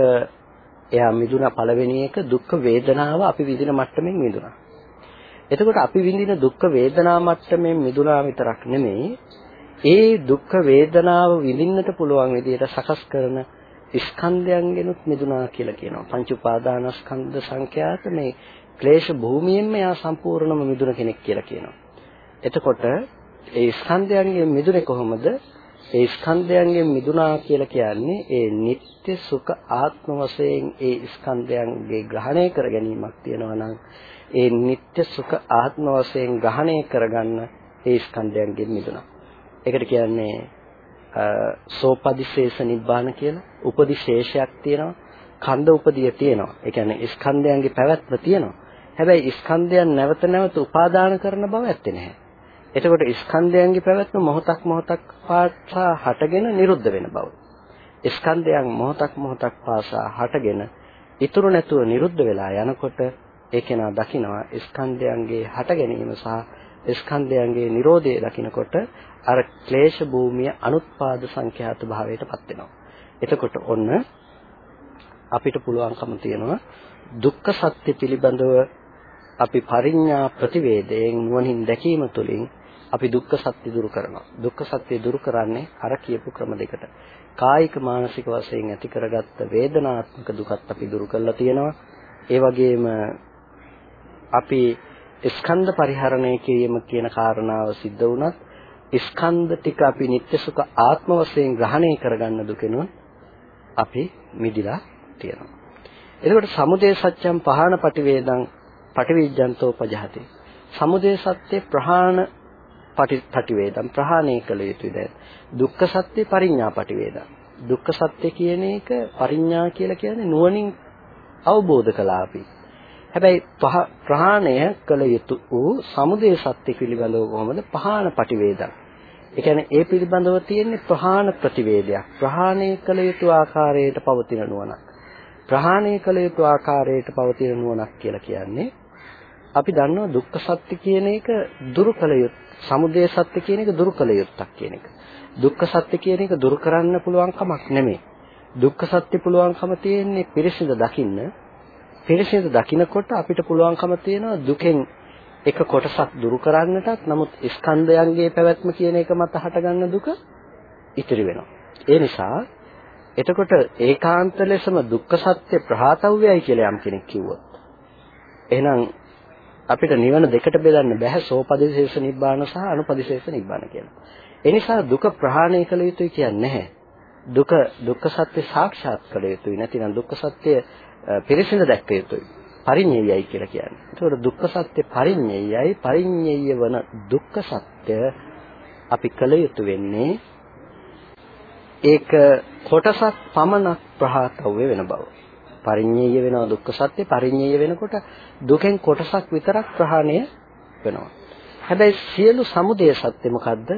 එයා මිදුණා පළවෙනි එක දුක් වේදනාව අපි විඳින මට්ටමින් මිදුණා. එතකොට අපි විඳින දුක් වේදනා මට්ටමින් මිදුණා විතරක් නෙමෙයි ඒ දුක් වේදනාව විඳින්නට පුළුවන් විදිහට සකස් කරන ස්කන්ධයන්ගෙනුත් මිදුණා කියලා කියනවා. පංච උපාදානස්කන්ධ සංඛ්‍යාත මේ ක්ලේශ භූමියෙන්ම එයා සම්පූර්ණම මිදුණ කෙනෙක් කියලා කියනවා. එතකොට ඒ ස්කන්ධයන්ගෙන් මිදුනේ කොහොමද? ඒ ස්කන්ධයන්ගෙන් මිදුණා කියලා කියන්නේ ඒ නিত্য සුඛ ආත්ම වශයෙන් ඒ ස්කන්ධයන්ගේ ග්‍රහණය කර ගැනීමක් තියෙනවා නම් ඒ නিত্য සුඛ ආත්ම වශයෙන් ග්‍රහණය කරගන්න ඒ ස්කන්ධයන්ගෙන් මිදුණා. ඒකට කියන්නේ සෝපදිශේෂ නිබ්බාන කියලා උපදිශේෂයක් තියෙනවා. කන්ද උපදිය තියෙනවා. ඒ කියන්නේ ස්කන්ධයන්ගේ පැවැත්ම තියෙනවා. හැබැයි ස්කන්ධයන් නැවත නැවත උපාදාන කරන බව ඇත්තේ නැහැ. එතකොට ස්කන්ධයන්ගේ පැවැත්ම මොහොතක් මොහොතක් පාසා හටගෙන නිරුද්ධ වෙන බව. ස්කන්ධයන් මොහොතක් මොහොතක් පාසා හටගෙන ඉතුරු නැතුව නිරුද්ධ වෙලා යනකොට ඒ කෙනා දකිනවා ස්කන්ධයන්ගේ හට ගැනීම සහ ස්කන්ධයන්ගේ Nirodhe දකිනකොට අර ක්ලේශ භූමිය අනුත්පාද සංඛ්‍යාත භාවයටපත් වෙනවා. එතකොට ඔන්න අපිට පුළුවන්කම තියෙනවා දුක්ඛ සත්‍ය පිළිබඳව අපි පරිඥා ප්‍රතිවේදයෙන් නුවණින් දැකීම තුළින් අපි දුක්ඛ සත්‍ය දුරු කරනවා. දුක්ඛ සත්‍ය දුරු කරන්නේ අර කියපු ක්‍රම දෙකට. කායික මානසික වශයෙන් ඇති කරගත්ත වේදනාත්මක දුකත් අපි දුරු කරලා තියෙනවා. ඒ වගේම අපි ස්කන්ධ පරිහරණය කිරීම කියන කාරණාව සිද්ධ වුණත් ස්කන්ධ ටික අපි නිත්‍ය සුඛ ආත්ම වශයෙන් ග්‍රහණය කරගන්න දුකෙනුත් අපි මිදිලා තියෙනවා. එතකොට සමුදය සත්‍යම් පහාන පටිවේදං පටිවිජ්ජන්තෝ පජහති. සමුදය සත්‍ය ප්‍රහාණ පටිවේදම් ප්‍රහාණය කළ යුතුයි දැන්. දුක්ඛ සත්‍ය පරිඥා පටිවේදම්. දුක්ඛ සත්‍ය කියන එක පරිඥා කියලා කියන්නේ නුවණින් අවබෝධ කළා අපි. හැබැයි ප්‍රහාණය කළ යුතු වූ සමුදය සත්‍ය පිළිබඳව කොහොමද පහාන පටිවේදම්. ඒ කියන්නේ ඒ පිළිබඳව තියෙන ප්‍රහාණ ප්‍රතිවේදයක්. ප්‍රහාණය කළ යුතු ආකාරයට පවතින නුවණක්. ප්‍රහාණය කළ යුතු ආකාරයට පවතින නුවණක් කියලා කියන්නේ අපි දන්නවා දුක්ඛ සත්‍ය කියන එක දුරු කළ යුතු සමුදය සත්‍ය කියන එක දුරු කළ යුත්තක් කියන එක. දුක්ඛ සත්‍ය කියන එක දුරු කරන්න පුළුවන් කමක් නෙමෙයි. දුක්ඛ සත්‍ය පුළුවන්කම තියෙන්නේ පිරිසිදු දකින්න පිරිසිදු දකිනකොට අපිට පුළුවන්කම තියෙනවා දුකෙන් එක කොටසක් දුරු කරන්නටත් නමුත් ස්කන්ධයන්ගේ පැවැත්ම කියන එක මත හටගන්න දුක ඉතිරි වෙනවා. ඒ නිසා එතකොට ඒකාන්ත ලෙසම දුක්ඛ සත්‍ය ප්‍රහාතව්‍යයි කියලා යම් කෙනෙක් කිව්වොත් එහෙනම් අපිට නිවන දෙකට බෙදන්න බෑ සෝපදිශේෂ නිබ්බාන සහ අනුපදිශේෂ නිබ්බාන කියලා. ඒ නිසා දුක ප්‍රහාණය කළ යුතුයි කියන්නේ නැහැ. දුක දුක්ඛ සත්‍ය සාක්ෂාත් කළ යුතුයි. නැතිනම් දුක්ඛ සත්‍ය පිරිසිදු දැක්ක යුතුයි. පරිඤ්ඤයයි කියලා කියන්නේ. ඒතකොට දුක්ඛ සත්‍ය පරිඤ්ඤයයි පරිඤ්ඤය වන දුක්ඛ සත්‍ය අපි කළ යුතු වෙන්නේ ඒක කොටසක් පමණක් ප්‍රහාතව්‍ය වෙන බව. පරිඤ්ඤය වෙනවා දුක්ඛ සත්‍ය පරිඤ්ඤය වෙනකොට දුකෙන් කොටසක් විතරක් ප්‍රහාණය වෙනවා. හැබැයි සියලු සමුදය සත්‍ය මොකද්ද?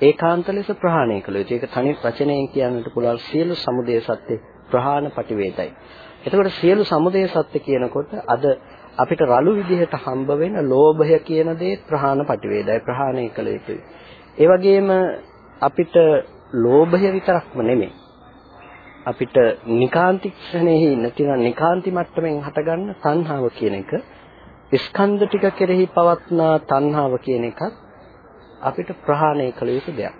ඒකාන්ත ලෙස ප්‍රහාණය කළ යුතු. ඒක තනි වචනයෙන් කියන්නට පුළුවන් සියලු සමුදය සත්‍ය ප්‍රහාණ පටිවේදයි. එතකොට සියලු සමුදය සත්‍ය කියනකොට අද අපිට රළු විදිහට හම්බ වෙන ලෝභය කියන දේ ප්‍රහාණ පටිවේදයි ප්‍රහාණය කළ යුතුයි. ඒ වගේම අපිට ලෝභය විතරක්ම නෙමෙයි. අපිට නිකාන්තික්ෂණෙහි නැතිනම් නිකාන්ති මට්ටමින් හටගන්න තණ්හාව කියන එක ස්කන්ධ ටික කෙරෙහි පවත්නා තණ්හාව කියන එකත් අපිට ප්‍රහාණය කළ යුතු දෙයක්.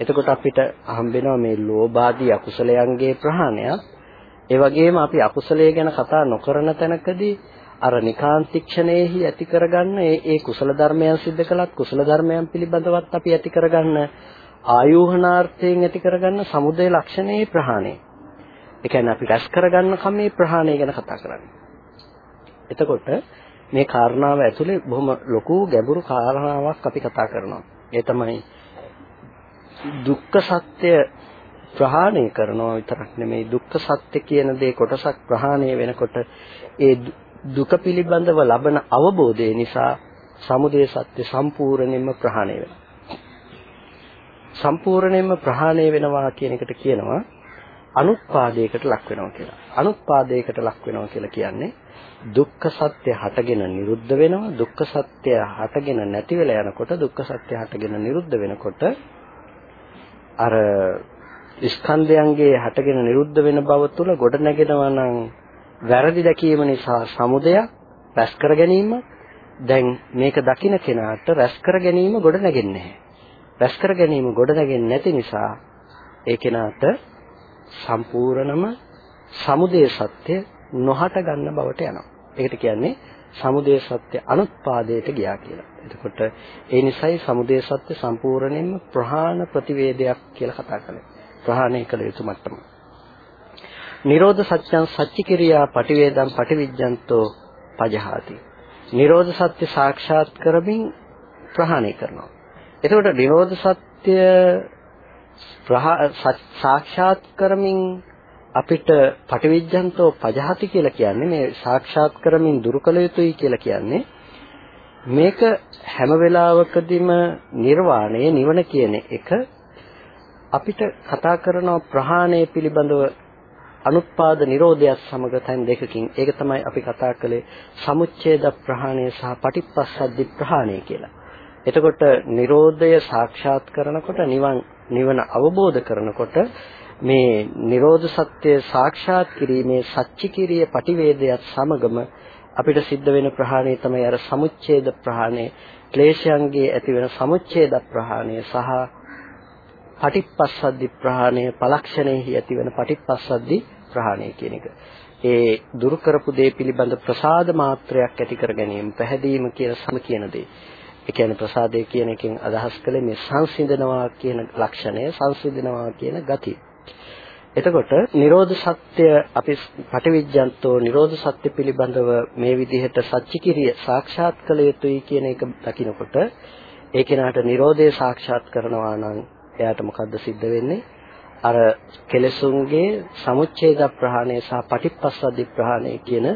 එතකොට අපිට හම්බෙනවා මේ ලෝභාදී අකුසලයන්ගේ ප්‍රහාණයත් ඒ වගේම අපි අකුසලයේ ගැන කතා නොකරන තැනකදී අර නිකාන්තික්ෂණයෙහි ඇති කරගන්න ඒ ඒ කුසල ධර්මයන් සිද්ධ කළත් කුසල ධර්මයන් පිළිබඳවත් අපි ඇති කරගන්න ආයෝහනාර්ථයෙන් ඇති කරගන්න සමුදය ලක්ෂණයේ ප්‍රහාණය. ඒ කියන්නේ අපි රැස් කරගන්න කමේ ප්‍රහාණය ගැන කතා කරන්නේ. එතකොට මේ කාරණාව ඇතුලේ බොහොම ලොකු ගැඹුරු කාරණාවක් අපි කතා කරනවා. ඒ තමයි දුක්ඛ සත්‍ය ප්‍රහාණය කරනවා විතරක් නෙමෙයි දුක්ඛ සත්‍ය කියන දේ කොටසක් ප්‍රහාණය වෙනකොට ඒ දුක පිළිබඳව ලබන අවබෝධය නිසා සමුදය සත්‍ය සම්පූර්ණයෙන්ම ප්‍රහාණය වෙනවා. සම්පූර්ණයෙන්ම ප්‍රහාණය වෙනවා කියන එකට කියනවා අනුත්පාදයකට ලක් වෙනවා කියලා. අනුත්පාදයකට ලක් වෙනවා කියලා කියන්නේ දුක්ඛ සත්‍ය හටගෙන නිරුද්ධ වෙනවා දුක්ඛ සත්‍ය හටගෙන නැති වෙලා යනකොට දුක්ඛ සත්‍ය හටගෙන නිරුද්ධ වෙනකොට අර ස්කන්ධයන්ගේ හටගෙන නිරුද්ධ වෙන බව තුල ගොඩ නැගෙනවා නම් වැරදි දැකීම නිසා සමුදය රැස් කර ගැනීම දැන් මේක දකින්න කෙනාට රැස් කර ගැනීම ගොඩ නැගෙන්නේ නැහැ. රැස් කර ගැනීම ගොඩ නැගෙන්නේ නැති නිසා ඒ කෙනාට සම්පූර්ණම සමුදය සත්‍ය නොහට ගන්න බවට යනවා. ඒකට කියන්නේ සමුදය සත්‍ය අනුත්පාදයට ගියා කියලා. එතකොට ඒ නිසයි සමුදය සත්‍ය සම්පූර්ණයෙන්ම ප්‍රහාණ ප්‍රතිවේදයක් කියලා කතා කරන්නේ. ප්‍රහාණය කළ යුතු මට්ටම. නිරෝධ සත්‍යං සච්චි කිරියා පටිවේදං පටිවිජ්ජන්තෝ පජහාති. නිරෝධ සත්‍ය සාක්ෂාත් කරමින් ප්‍රහාණය කරනවා. එතකොට නිරෝධ සත්‍ය සාක්ෂාත් කරමින් අපිට පටිවිජ්ජන්තෝ පජහති කියලා කියන්නේ මේ සාක්ෂාත් කරමින් දුරු කළ යුතුයි කියලා කියන්නේ මේක හැම වෙලාවකදීම නිර්වාණය නිවන කියන එක අපිට කතා කරන ප්‍රහාණය පිළිබඳව අනුත්පාද නිරෝධයත් සමග තැන් දෙකකින් ඒක තමයි අපි කතා කළේ සමුච්ඡේද ප්‍රහාණය සහ පටිපස්සද්ධි ප්‍රහාණය කියලා. එතකොට නිරෝධය සාක්ෂාත් කරනකොට නිවන් නිවන අවබෝධ කරනකොට මේ නිරෝධ සත්‍ය සාක්ෂාත් කිරීමේ සච්චිකිරිය පටිවේදයත් සමගම අපිට සිද්ධ වෙන ප්‍රහාණය තමයි අර සමුච්ඡේද ප්‍රහාණය ක්ලේශයන්ගේ ඇති වෙන සමුච්ඡේද ප්‍රහාණය සහ පටිපස්සද්දි ප්‍රහාණය පලක්ෂණයෙහි ඇතිවන පටිපස්සද්දි ප්‍රහාණය කියන එක. ඒ දුරු කරපු දේ පිළිබඳ ප්‍රසාද මාත්‍රයක් ඇති කර ගැනීම පැහැදීම කියන සම කියන දේ. ඒ කියන්නේ ප්‍රසාදය කියන එකෙන් අදහස් කළේ මේ සංසිඳනවා කියන ලක්ෂණය සංසිඳනවා කියන ගතිය. එතකොට නිරෝධ සත්‍ය අපි පටිවිජ්ජන්තෝ නිරෝධ සත්‍ය පිළිබඳව මේ විදිහට සත්‍චිකිරිය සාක්ෂාත් කළ යුතුයි කියන එක දකිනකොට ඒ කෙනාට නිරෝධය සාක්ෂාත් කරනවා නම් එයාට මොකද්ද සිද්ධ වෙන්නේ? අර කෙලසුන්ගේ සමුච්ඡේද ප්‍රහාණය සහ පටිපස්සද්ධි ප්‍රහාණය කියන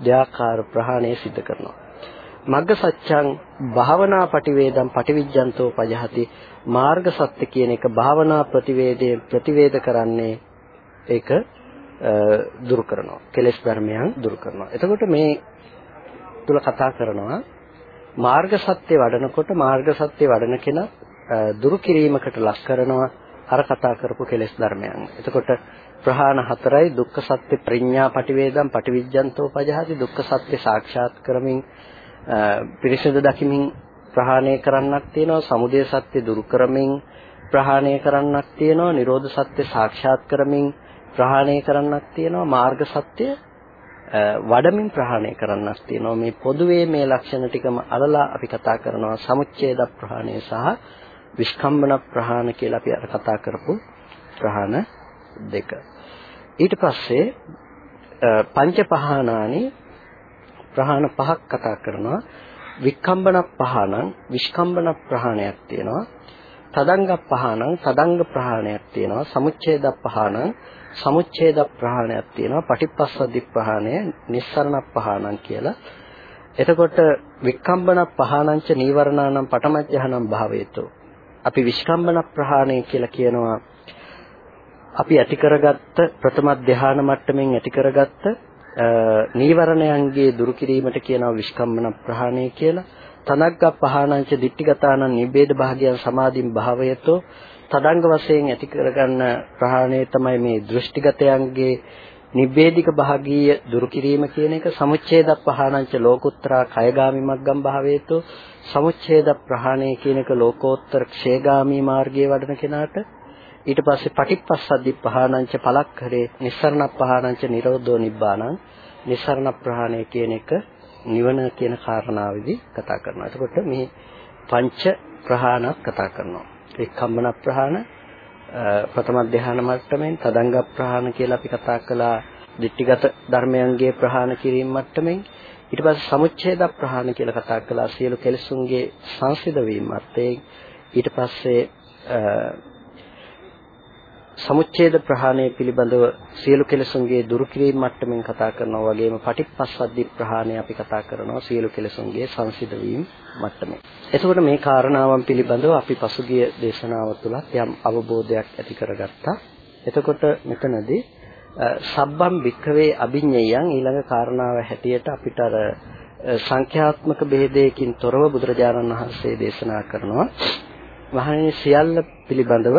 දෙආකාර ප්‍රහාණය සිද්ධ කරනවා. මග්ග සත්‍යං භාවනා පටිවේදම් පටිවිජ්ජන්තෝ පජහති මාර්ග සත්‍ය කියන එක භාවනා ප්‍රතිවේදයේ ප්‍රතිවේද කරන්නේ ඒක දුරු කරනවා. කෙලෙස් ධර්මයන් දුරු කරනවා. එතකොට මේ තුල කතා කරනවා මාර්ග සත්‍ය වඩනකොට මාර්ග සත්‍ය වඩන කෙනා දුරු කිරීමකට ලක් කරනවා අර කතා කරපු කෙලෙස් ධර්මයන්. එතකොට ප්‍රහාණ හතරයි දුක්ඛ සත්‍ය ප්‍රඥා පටිවේදම් පටිවිජ්ජන්තෝ පජහති. දුක්ඛ සත්‍ය සාක්ෂාත් කරමින් පිරිසිදු දකිමින් ප්‍රහාණය කරන්නක් තියෙනවා. සමුදය සත්‍ය දුරු කරමින් ප්‍රහාණය කරන්නක් තියෙනවා. නිරෝධ සත්‍ය සාක්ෂාත් කරමින් ප්‍රහාණය කරන්නක් තියෙනවා. මාර්ග සත්‍ය වඩමින් ප්‍රහාණය කරන්නක් තියෙනවා. මේ පොදුවේ මේ ලක්ෂණ ටිකම අලලා අපි කතා කරනවා. සමුච්ඡේද ප්‍රහාණය සහ විස්කම්බන ප්‍රහාණ කියලා අපි අර කතා කරපු ප්‍රහාණ දෙක. ඊට පස්සේ පංච පහානානි ප්‍රහාණ පහක් කතා කරනවා. වික්කම්බන පහණං විස්කම්බන ප්‍රහාණයක් තියෙනවා. තදංග පහණං තදංග ප්‍රහාණයක් තියෙනවා. සමුච්ඡේද පහණං සමුච්ඡේද ප්‍රහාණයක් තියෙනවා. පටිපස්සද්ධි ප්‍රහාණය නිස්සරණ පහණං කියලා. එතකොට වික්කම්බන පහණංච නීවරණානම් පටමජ්ජහනම් භාවේතෝ. අපි විස්කම්බන ප්‍රහාණය කියලා කියනවා. අපි ඇති කරගත්ත ප්‍රථම ධ්‍යාන මට්ටමින් ඇති කරගත්ත නීවරණයන්ගේ දුරු කිරීමට කියනවා විස්කම්බන ප්‍රහාණය කියලා. තනග්ග පහානංච දිට්ඨිගතානං නිබ්බේද භාගයන් සමාධින් භාවයතෝ. තදංග වශයෙන් ඇති කරගන්න ප්‍රහාණය තමයි මේ දෘෂ්ටිගතයන්ගේ නිබ්බේධික භාගීය දුරු කිරීම කියන එක සමුච්ඡේද පහානංච ලෝකුත්තරා කයගාමි මග්ගම් භාවයතෝ සමුච්ඡේද ප්‍රහාණය කියන එක ලෝකෝත්තර ක්ෂේගාමි මාර්ගයේ වඩන කෙනාට ඊට පස්සේ පටිපස්සද්ධි පහානංච පලක්කරේ නිස්සරණ පහානංච නිරෝධෝ නිබ්බානං නිස්සරණ ප්‍රහාණය කියන එක නිවන කියන කාරණාවෙදි කතා කරනවා. එතකොට මේ පංච ප්‍රහාණක් කතා කරනවා. එක්කම්මන ප්‍රහාණ ප්‍රථම ධ්‍යාන මට්ටමින් තදංග ප්‍රහාණ කියලා අපි කතා කළා. දිට්ඨිගත ධර්මයන්ගේ ප්‍රහාණ කිරීම මට්ටමින් ඊට පස්සේ සමුච්ඡේද ප්‍රහාණ කියලා කතා කළා. සියලු කෙලෙසුන්ගේ සංසිඳ වීම මට්ටේ ඊට පස්සේ සමුච්ඡේද ප්‍රහාණය පිළිබඳව සියලු කෙලෙසුන්ගේ දුරු කිරීම මට්ටමින් කතා කරනවා වගේම පටිපස්සද්ධි ප්‍රහාණය අපි කතා කරනවා සියලු කෙලෙසුන්ගේ සංසිඳ වීම මට්ටමේ. එතකොට මේ කාරණාවන් පිළිබඳව අපි පසුගිය දේශනාව තුලත් යම් අවබෝධයක් ඇති කරගත්තා. එතකොට මෙතනදී සබ්බම් වික්කවේ අභිඤ්ඤයයන් ඊළඟ කාරණාව හැටියට අපිට අර සංඛ්‍යාත්මක ભેදයකින් තොරව බුදුරජාණන් වහන්සේ දේශනා කරනවා. වහනේ සියල්ල පිළිබඳව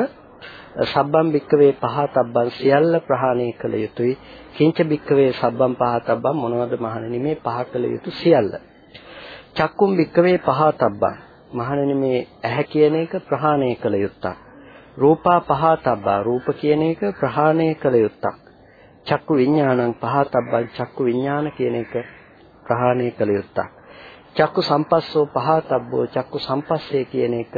සබ්බම් බික්කවේ පහතබ්බන් සියල්ල ප්‍රහාණය කළ යුතුයි. කිංච බික්කවේ සබ්බම් පහතබ්බන් මොනවද මහණෙනි? මේ පහ කළ යුතු සියල්ල. චක්කුම් බික්කවේ පහතබ්බන් මහණෙනි මේ ඇහැ කියන එක ප්‍රහාණය කළ යුත්තක්. රූපා පහතබ්බා රූප කියන එක ප්‍රහාණය කළ යුත්තක්. චක්කු විඥානං පහතබ්බන් චක්කු විඥාන කියන එක ප්‍රහාණය කළ යුත්තක්. චක්කු සම්පස්සෝ පහතබ්බෝ චක්කු සම්පස්සේ කියන එක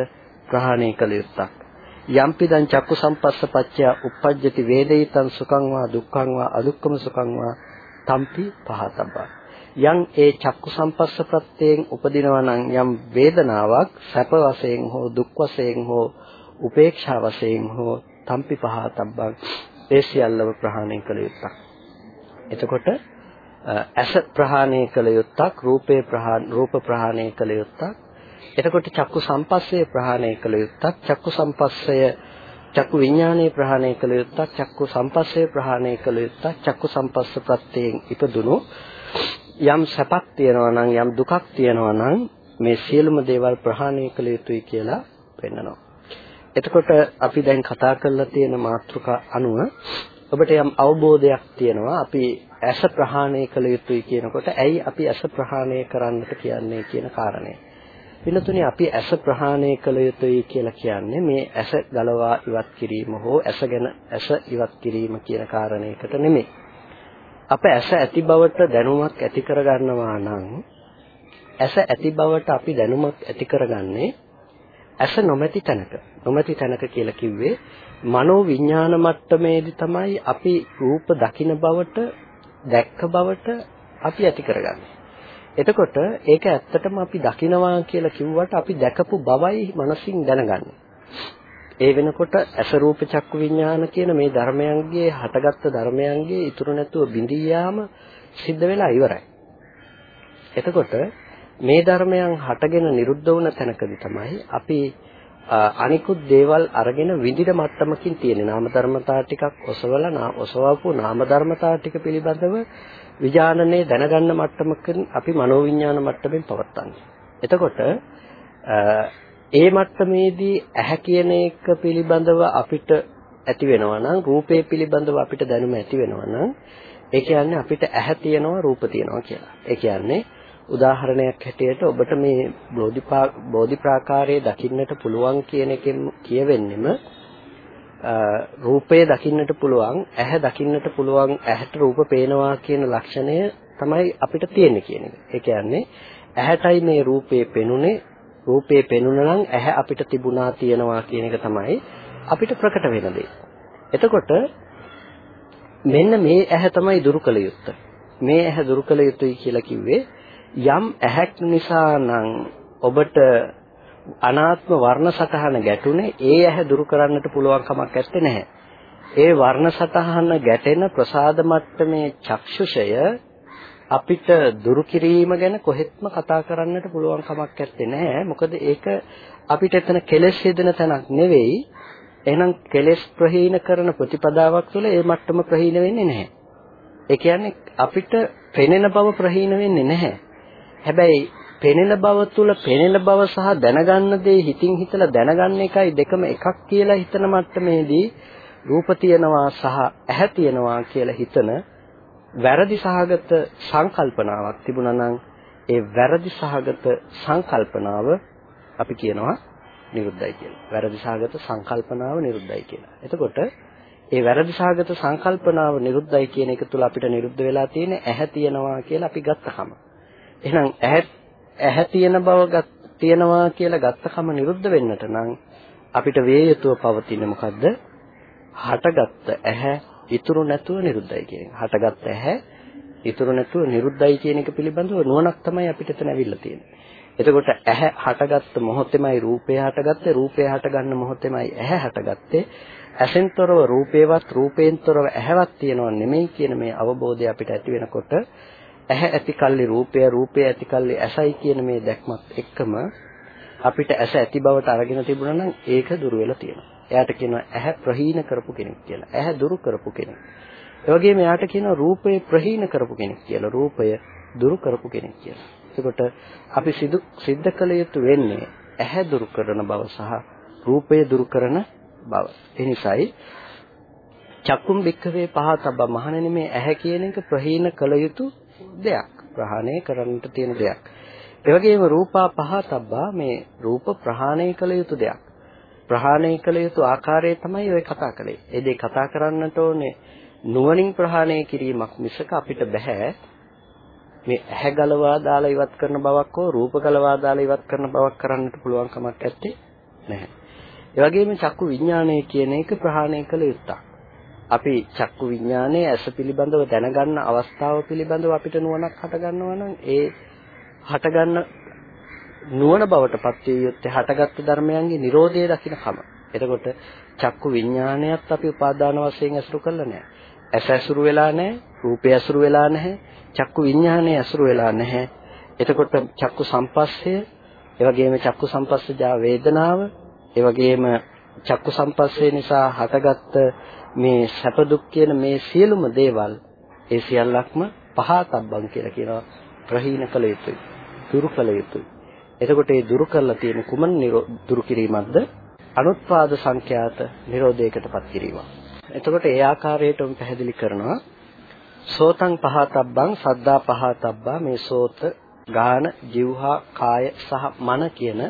ප්‍රහාණය කළ යුත්තක්. යම්පිදං චක්කු සම්පස්ස පච්චය uppajjati වේදිතං සුඛං වා දුක්ඛං වා අදුක්ඛම සුඛං වා තම්පි පහතබ්බා යම් ඒ චක්කු සම්පස්ස ප්‍රත්‍යයෙන් උපදිනවා නම් යම් වේදනාවක් සැප වශයෙන් හෝ දුක් වශයෙන් හෝ උපේක්ෂා වශයෙන් හෝ තම්පි පහතබ්බං ඒ සියල්ලම ප්‍රහාණය කළ යුත්තක්. එතකොට ඇස ප්‍රහාණය කළ යුත්තක් රූපේ ප්‍රහාණ රූප ප්‍රහාණය කළ යුත්තක් එතකොට චක්කු සම්පස්සය ප්‍රහාණය කළ යුත්තක් චක්කු සම්පස්සය චක්කු විඥානයේ ප්‍රහාණය කළ යුත්තක් චක්කු සම්පස්සය ප්‍රහාණය කළ යුත්තක් චක්කු සම්පස්ස ප්‍රත්‍යයෙන් ඉපදුණු යම් සැපක් තියෙනවා නම් යම් දුකක් තියෙනවා නම් මේ සියලුම දේවල් ප්‍රහාණය කළ යුතුයි කියලා පෙන්නනවා. එතකොට අපි දැන් කතා කරලා තියෙන මාතෘකා අනුව ඔබට යම් අවබෝධයක් තියෙනවා අපි ඇස ප්‍රහාණය කළ යුතුයි කියනකොට ඇයි අපි ඇස ප්‍රහාණය කරන්නට කියන්නේ කියන කාරණේ. පිනතුනේ අපි ඇස ප්‍රහාණය කළ යුතුයි කියලා කියන්නේ මේ ඇස ගලවා ඉවත් කිරීම හෝ ඇස ගැන ඇස ඉවත් කිරීම කියන කාරණයකට නෙමෙයි. අප ඇස ඇති බවට දැනුමක් ඇති කරගන්නවා නම් ඇස ඇති බවට අපි දැනුමක් ඇති කරගන්නේ ඇස නොමැති තැනක. නොමැති තැනක කියලා කිව්වේ මනෝ විඥාන මට්ටමේදී තමයි අපි රූප දකින බවට දැක්ක බවට අපි ඇති කරගන්නේ. එතකොට ඒක ඇත්තටම අපි දකිනවා කියලා කිව්වට අපි දැකපු බවයි මනසින් දැනගන්නේ. ඒ වෙනකොට ඇස රූප චක්කු විඥාන කියන මේ ධර්මයන්ගේ හටගත්තු ධර්මයන්ගේ ඉතුරු නැතුව බිඳී යාම සිද්ධ වෙලා ඉවරයි. එතකොට මේ ධර්මයන් හටගෙන නිරුද්ධ වුණ තැනකදී තමයි අපි අනිකුත් දේවල් අරගෙන විඳින මට්ටමකින් තියෙන නාම ධර්මතා ටිකක් ඔසවලා ඔසවපු නාම ධර්මතා ටික පිළිබඳව විඥානනේ දැනගන්න මට්ටමකින් අපි මනෝවිඥාන මට්ටමින් පවත්න්නේ. එතකොට ඒ මට්ටමේදී ඇහැ කියන එක පිළිබඳව අපිට ඇති වෙනවා නම් රූපේ පිළිබඳව අපිට දැනුම ඇති වෙනවා නම් ඒ කියන්නේ අපිට ඇහැ තියෙනවා රූප තියෙනවා කියලා. ඒ කියන්නේ උදාහරණයක් හැටියට ඔබට මේ බෝධිපා බෝධි ප්‍රාකාරයේ දකින්නට පුළුවන් කියන එකෙන් කියවෙන්නෙම රූපය දකින්නට පුළුවන් ඇහැ දකින්නට පුළුවන් ඇහැට රූප පේනවා කියන ලක්ෂණය තමයි අපිට තියෙන්නේ කියන එක. ඒ කියන්නේ ඇහැටයි මේ රූපේ පෙනුනේ රූපේ පෙනුනනම් ඇහැ අපිට තිබුණා තියෙනවා කියන එක තමයි අපිට ප්‍රකට වෙන දේ. එතකොට මෙන්න මේ ඇහැ තමයි දුරු කළ යුත්තේ. මේ ඇහැ දුරු කළ යුතුයි කියලා කිව්වේ යම් ඇහැක් නිසා නම් ඔබට අනාත්ම වර්ණ සටහන ගැටුනේ ඒ ඇහැ දුරු කරන්නට පුළුවන් කමක් නැත්තේ නැහැ. ඒ වර්ණ සටහන ගැටෙන ප්‍රසාද මට්ටමේ චක්ෂුෂය අපිට දුරු කිරීම ගැන කොහෙත්ම කතා කරන්නට පුළුවන් කමක් නැත්තේ නෑ. මොකද ඒක අපිට එතන කෙලෙස් හදන තැනක් නෙවෙයි. එහෙනම් කෙලෙස් ප්‍රහීන කරන ප්‍රතිපදාවක් තුළ ඒ මට්ටම ප්‍රහීන වෙන්නේ නැහැ. ඒ කියන්නේ අපිට පෙනෙන බව ප්‍රහීන වෙන්නේ නැහැ. හැබැයි පෙනෙන බව තුළ පෙනෙන බව සහ දැනගන්න දේ හිතින් හිතලා දැනගන්න එකයි දෙකම එකක් කියලා හිතන මට්ටමේදී රූප තියනවා සහ ඇහැ තියනවා කියලා හිතන වැරදි සහගත සංකල්පනාවක් තිබුණා නම් ඒ වැරදි සහගත සංකල්පනාව අපි කියනවා නිරුද්ධයි කියලා. වැරදි සහගත සංකල්පනාව නිරුද්ධයි කියලා. එතකොට ඒ වැරදි සහගත සංකල්පනාව නිරුද්ධයි කියන එක තුල අපිට නිරුද්ධ වෙලා තියෙන ඇහැ තියනවා කියලා අපි ගත්තකම. එහෙනම් ඇහැ ඇහැ තියෙන බව තියෙනවා කියලා ගත්තකම නිරුද්ධ වෙන්නට නම් අපිට වේ යුතුව පවතින මොකද්ද? හටගත්ත ඇහැ ඉතුරු නැතුව නිරුද්ධයි කියන එක. හටගත්ත ඇහැ ඉතුරු නැතුව නිරුද්ධයි කියන එක පිළිබඳව නුවණක් තමයි අපිට එතන ඇවිල්ලා තියෙන්නේ. එතකොට ඇහැ හටගත්ත මොහොතේමයි රූපය හටගත්තේ රූපය හටගන්න මොහොතේමයි ඇහැ හටගත්තේ ඇසෙන්තරව රූපේවත් රූපේන්තරව ඇහැවත් තියෙනව නෙමෙයි කියන මේ අවබෝධය අපිට ඇති වෙනකොට ඇහැ ඇති කල්ලි රූපය රූපය ඇති කල්ලි ඇසයි කියන මේ දැක්මත් එක්කම අපිට ඇස ඇති බවට අරගෙන තිබුණා නම් ඒක දුර වෙලා තියෙනවා. එයාට කියනවා ඇහැ ප්‍රහීන කරපු කෙනෙක් කියලා. ඇහැ දුරු කරපු කෙනෙක්. ඒ වගේම එයාට කියනවා රූපය ප්‍රහීන කරපු කෙනෙක් කියලා. රූපය දුරු කරපු කෙනෙක් කියලා. එතකොට අපි සිදු සිද්ධ කළ යුතු වෙන්නේ ඇහැ දුරු කරන බව සහ රූපය දුරු කරන බව. ඒ නිසායි චක්කුම් බික්කවේ පහතබ්බ මහණෙනි මේ ඇහැ කියන එක ප්‍රහීන කළ යුතු දෙයක්. ප්‍රහාණය කරන්නට තියෙන දෙයක්. ඒ වගේම රූපා පහතබ්බා මේ රූප ප්‍රහාණය කළ යුතු දෙයක්. ප්‍රහාණය කළ යුතු ආකාරය තමයි ඔය කතා කළේ. ඒ දේ කතා කරන්නට ඕනේ නුවණින් ප්‍රහාණය කිරීමක් මිසක අපිට බෑ මේ ඇහැ ගලවා දාලා ඉවත් කරන බවක් හෝ රූප ගලවා දාලා ඉවත් කරන බවක් කරන්නට පුළුවන් කමක් නැත්තේ නැහැ. ඒ වගේම චක්කු විඥානය කියන එක ප්‍රහාණය කළ යුත්තක්. අපි චක්කු විඥානයේ ඇස පිළිබඳව දැනගන්න අවස්ථාව පිළිබඳව අපිට නුවණක් හටගන්නවා නම් ඒ හටගන්න නුවණ බවට පත් විය යුත්තේ හටගත් ධර්මයන්ගේ Nirodhe දකින්නකම. එතකොට චක්කු විඥානයත් අපි උපාදාන වශයෙන් ඇසුරු කරලා නැහැ. ඇස ඇසුරු වෙලා නැහැ, රූපය ඇසුරු වෙලා නැහැ, චක්කු විඥානය ඇසුරු වෙලා නැහැ. එතකොට චක්කු සම්පස්සය, ඒ වගේම චක්කු සම්පස්සජා වේදනාව, ඒ වගේම චක්කු සම්පස්සේ නිසා හටගත්ත මේ සැප දුක් කියන මේ සියලුම දේවල් ඒ සියල්ලක්ම පහතබ්බන් කියලා කියනවා ප්‍රහීන කළ යුතුයි. දුරු කළ යුතුයි. එතකොට මේ දුරු කරලා තියෙන කුමන දුරු කිරීමක්ද? අනුත්පාද සංඛ්‍යාත නිරෝධයකටපත් කිරීම. එතකොට ඒ ආකාරයටම පැහැදිලි කරනවා සෝතං පහතබ්බං සද්දා පහතබ්බා මේ සෝත ගාන જીවහා කාය සහ මන කියන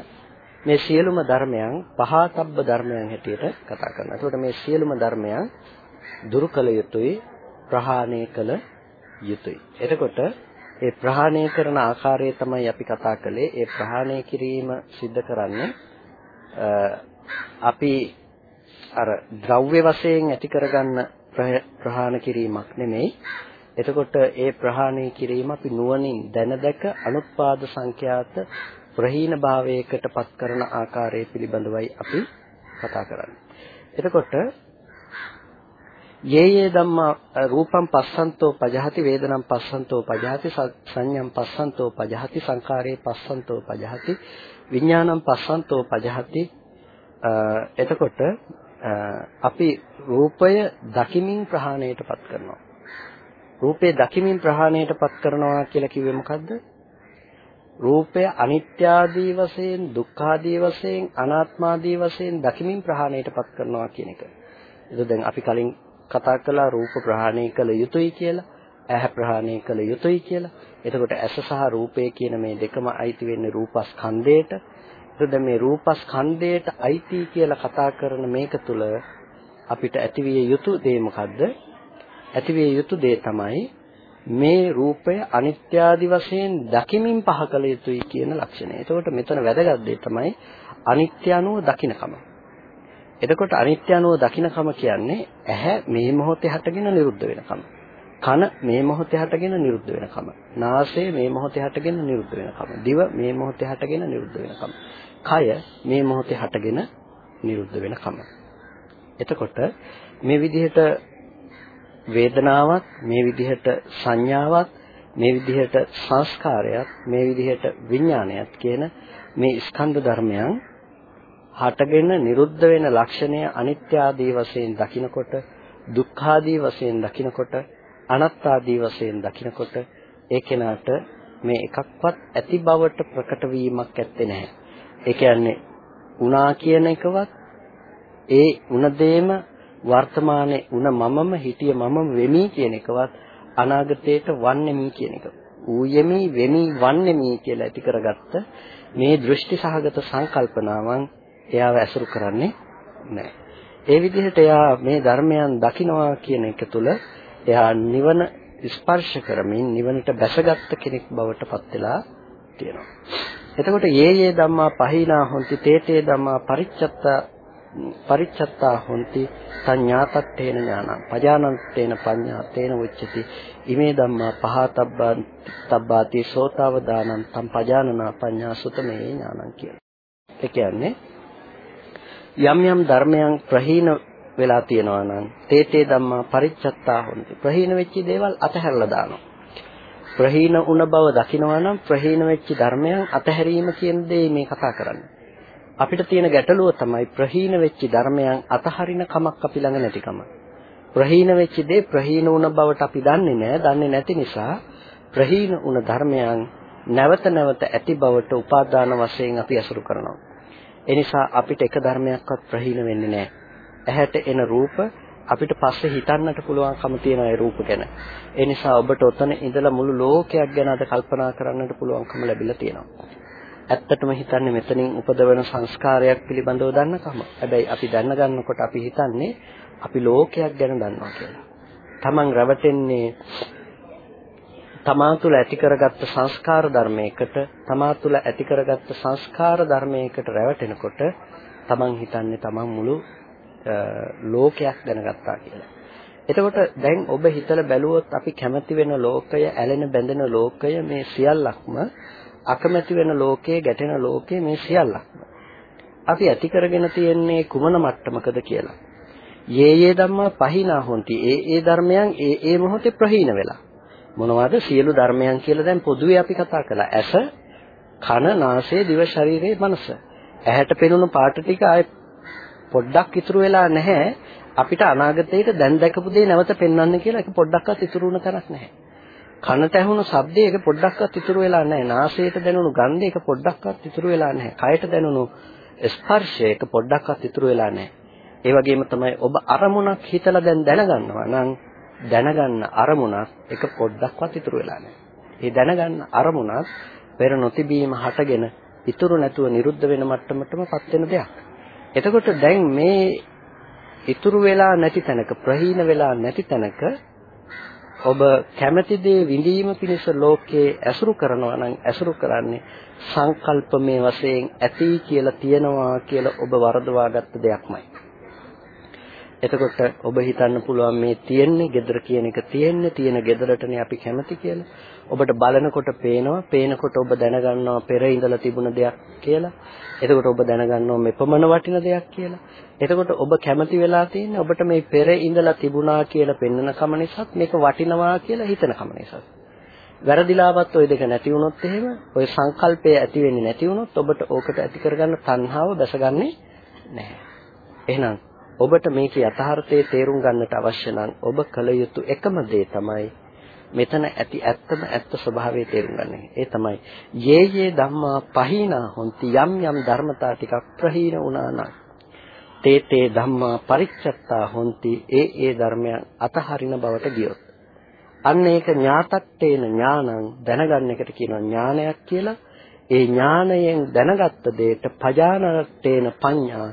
මේ සියලුම ධර්මයන් පහතබ්බ ධර්මයන් හැටියට කතා කරනවා. එතකොට මේ සියලුම ධර්මයන් දුරු කළ යුතුයි ප්‍රහාණය කළ යුතුයි. එතකොට ඒ ප්‍රහාණය කරන ආකාරය තමයි අපි කතා කළේ. ඒ ප්‍රහාණය කිරීම සිද්ධ කරන්නේ අපි අර ද්‍රව්‍ය වශයෙන් ඇති කරගන්න ප්‍රහාණ කිරීමක් නෙමෙයි. එතකොට ඒ ප්‍රහාණය කිරීම අපි නුවණින් දැන දැක අනුත්පාද සංඛ්‍යාත ප්‍රහීන භාවයකට පත් කරන ආකාරය පිළිබඳවයි අපි කතා කරන්නේ. එතකොට යේ යේ ධම්මා රූපම් පස්සන්තෝ පජහති වේදනම් පස්සන්තෝ පජහති සංඤම් පස්සන්තෝ පජහති සංකාරේ පස්සන්තෝ පජහති විඥානම් පස්සන්තෝ පජහති. එතකොට අපි රූපය දකිමින් ප්‍රහාණයටපත් කරනවා. රූපේ දකිමින් ප්‍රහාණයටපත් කරනවා කියලා කිව්වේ මොකද්ද? රූපය අනිත්‍ය ආදී වශයෙන් දුක්ඛ ආදී වශයෙන් අනාත්ම ආදී වශයෙන් දකිමින් ප්‍රහාණයටපත් කරනවා කියන එක. ඒක දැන් අපි කලින් කතා කළා රූප ප්‍රහාණය කළ යුතුයි කියලා, ඇහැ ප්‍රහාණය කළ යුතුයි කියලා. එතකොට ඇස සහ රූපය කියන මේ දෙකම අයිති වෙන්නේ රූපස්කන්ධයට. එතකොට මේ රූපස්කන්ධයට අයිති කියලා කතා කරන මේක තුල අපිට ඇතිවිය යුතු දේ මොකද්ද? ඇතිවිය යුතු දේ තමයි මේ රූපය අනිත්‍ය ආදි වශයෙන් දකිමින් පහ කළ යුතුයි කියන ලක්ෂණය. එතකොට මෙතන වැදගත් දේ තමයි අනිත්‍ය අනුව දකින්නකම. එතකොට අනිත්‍ය අනුව දකින්නකම කියන්නේ ඇහැ මේ මොහොතේ හටගෙන නිරුද්ධ වෙනකම. කන මේ මොහොතේ හටගෙන නිරුද්ධ වෙනකම. නාසය මේ මොහොතේ හටගෙන නිරුද්ධ වෙනකම. දිව මේ මොහොතේ හටගෙන නිරුද්ධ වෙනකම. කය මේ මොහොතේ හටගෙන නිරුද්ධ වෙනකම. එතකොට මේ විදිහට වේදනාවක් මේ විදිහට සංඥාවක් මේ විදිහට සංස්කාරයක් මේ විදිහට විඥානයක් කියන මේ ස්කන්ධ ධර්මයන් හටගෙන නිරුද්ධ වෙන ලක්ෂණය අනිත්‍ය ආදී වශයෙන් දකිනකොට දුක්ඛ ආදී වශයෙන් දකිනකොට අනාත්ම ආදී වශයෙන් දකිනකොට ඒ කෙනාට මේ එකක්වත් ඇති බවට ප්‍රකට වීමක් ඇත්තේ නැහැ. ඒ කියන්නේ උනා කියන එකවත් ඒ උන දෙම වර්තමානයේ උන මමම හිටිය මමම වෙමි කියන එකවත් අනාගතයට වන්නෙමි කියන එක. ඌයෙමි වෙමි වන්නෙමි කියලා ඇති කරගත්ත මේ දෘෂ්ටි සහගත සංකල්පනාවන් එයාව ඇසුරු කරන්නේ නැහැ. ඒ විදිහට එයා මේ ධර්මයන් දකිනවා කියන එක තුළ එයා නිවන ස්පර්ශ කරමින් නිවනට බැසගත් කෙනෙක් බවට පත් වෙලා තියෙනවා. එතකොට යේ යේ ධම්මා පහිනා හොಂತಿ තේතේ ධම්මා පරිච්ඡත්තා පරිච්ඡත්තා හොಂತಿ සංඥාතත්තේන ඥානං පජානන්තේන පඤ්ඤාතේන උච්චති ඉමේ ධම්මා පහතබ්බා තබ්බාති සෝතාව දානං තම් පජානනා පඤ්ඤා සුතමේ ඥානං කියන. ඒ කියන්නේ යම් යම් ධර්මයන් ප්‍රහීන වෙලා තියෙනවා නම් තේතේ ධම්මා පරිච්ඡත්තා හොಂತಿ ප්‍රහීන වෙච්ච දේවල් අතහැරලා දානවා. ප්‍රහීන උන බව දකිනවා නම් ප්‍රහීන වෙච්ච ධර්මයන් අතහැරීම කියන දේ මේ කතා කරන්නේ. අපිට තියෙන ගැටලුව තමයි ප්‍රහීන වෙච්ච ධර්මයන් අතහරින කමක් අපි ළඟ නැතිකම. ප්‍රහීන වෙච්ච දේ ප්‍රහීන වුණ බවට අපි දන්නේ නැහැ. දන්නේ නැති නිසා ප්‍රහීන වුණ ධර්මයන් නැවත නැවත ඇති බවට උපාදාන වශයෙන් අපි අසුරු කරනවා. ඒ නිසා අපිට එක ධර්මයක්වත් ප්‍රහීන වෙන්නේ නැහැ. ඇහැට එන රූප අපිට පස්සේ හිතන්නට පුළුවන්කම තියෙන ඒ රූප ගැන. ඒ නිසා ඔබට ඔතන ඉඳලා මුළු ලෝකයක් ගැන අද කල්පනා කරන්නට පුළුවන්කම ලැබිලා තියෙනවා. ඇත්තටම හිතන්නේ මෙතනින් උපදවන සංස්කාරයක් පිළිබඳව දන්නකම. හැබැයි අපි දැන ගන්නකොට අපි හිතන්නේ අපි ලෝකයක් ගැන දන්නවා කියලා. Taman රැවටෙන්නේ තමා තුළ ඇති කරගත්ත සංස්කාර ධර්මයකට තමා තුළ ඇති කරගත්ත සංස්කාර ධර්මයකට රැවටෙනකොට තමන් හිතන්නේ තමන් මුළු ලෝකයක් දැනගත්තා කියලා. එතකොට දැන් ඔබ හිතලා බැලුවොත් අපි කැමති වෙන ලෝකය, ඇලෙන බැඳෙන ලෝකය මේ සියල්ලක්ම අකමැති වෙන ලෝකයේ ගැටෙන ලෝකයේ මේ සියල්ලක්ම අපි ඇති කරගෙන තියෙන්නේ කුමන මට්ටමකද කියලා. යේ යේ ධම්මා පහිනා හොಂತಿ. ඒ ඒ ධර්මයන් ඒ ඒ මොහොතේ ප්‍රහීන වෙලා. මොනවද සියලු ධර්මයන් කියලා දැන් පොදුවේ අපි කතා කළා. ඇස, කන, නාසය, දිව, ශරීරය, මනස. ඇහැට පෙනුණු පාට ටික ආයේ පොඩ්ඩක් ඉතුරු වෙලා නැහැ. අපිට අනාගතයට දැන් දැකපු දේ නැවත පෙන්වන්න කියලා ඒක පොඩ්ඩක්වත් ඉතුරු වුණ තරක් නැහැ. කනට ඇහුණු ශබ්දය ඒක පොඩ්ඩක්වත් ඉතුරු වෙලා නැහැ. නාසයට දැනුණු ගන්ධය ඒක පොඩ්ඩක්වත් ඉතුරු වෙලා නැහැ. කයට දැනුණු ස්පර්ශය ඒක පොඩ්ඩක්වත් ඉතුරු වෙලා නැහැ. ඒ වගේම තමයි ඔබ අරමුණක් හිතලා දැන් දැනගන්නවා නම් දැනගන්න අරමුණක් ඒක පොඩ්ඩක්වත් ඉතුරු වෙලා නැහැ. ඒ දැනගන්න අරමුණක් පෙර නොතිබීම හටගෙන ඉතුරු නැතුව නිරුද්ධ වෙන මට්ටමටමපත් වෙන දෙයක්. එතකොට දැන් මේ ඉතුරු වෙලා නැති තැනක ප්‍රහීන වෙලා නැති තැනක ඔබ කැමැති දේ විඳීම පිණිස ලෝකයේ ඇසුරු කරනවා නම් ඇසුරු කරන්නේ සංකල්පමය වශයෙන් ඇති කියලා තියනවා කියලා ඔබ වරදවා ගත්ත දෙයක්මයි. එතකොට ඔබ හිතන්න පුළුවන් මේ තියෙන්නේ gedara කියන එක තියෙන්නේ තියෙන gedarටනේ අපි කැමති කියලා. ඔබට බලනකොට පේනවා, පේනකොට ඔබ දැනගන්නවා පෙර ඉඳලා තිබුණ දෙයක් කියලා. එතකොට ඔබ දැනගන්නවා මෙපමණ වටින දෙයක් කියලා. එතකොට ඔබ කැමති වෙලා තියෙන්නේ ඔබට මේ පෙර ඉඳලා තිබුණා කියලා පෙන්වන කම නිසා මේක වටිනවා කියලා හිතන කම නිසා. වැරදිලාවත් ওই දෙක නැති වුණොත් එහෙම ওই සංකල්පය ඇති වෙන්නේ නැති වුණොත් ඔබට ඕකට ඇති කරගන්න තණ්හාව දැසගන්නේ නැහැ. එහෙනම් ඔබට මේකේ යථාර්ථයේ තේරුම් ගන්නට අවශ්‍ය නම් ඔබ කල යුතු එකම දේ තමයි මෙතන ඇති ඇත්තම ඇත්ත ස්වභාවය තේරුම් ගන්න. ඒ තමයි යේ යේ ධම්මා පහීනා හොಂತಿ යම් යම් ධර්මතා ටිකක් ප්‍රහීන වුණා නම් තේ තේ ධම්මා පරිච්ඡත්තා හොಂತಿ ඒ ඒ ධර්මයන් අතහරින බවට ගියොත්. අන්න ඒක ඥාතත්තේන ඥානං දැනගන්න එකට කියනවා ඥානයක් කියලා. ඒ ඥානයෙන් දැනගත්ත දෙයට පජානත්තේන පඤ්ඤා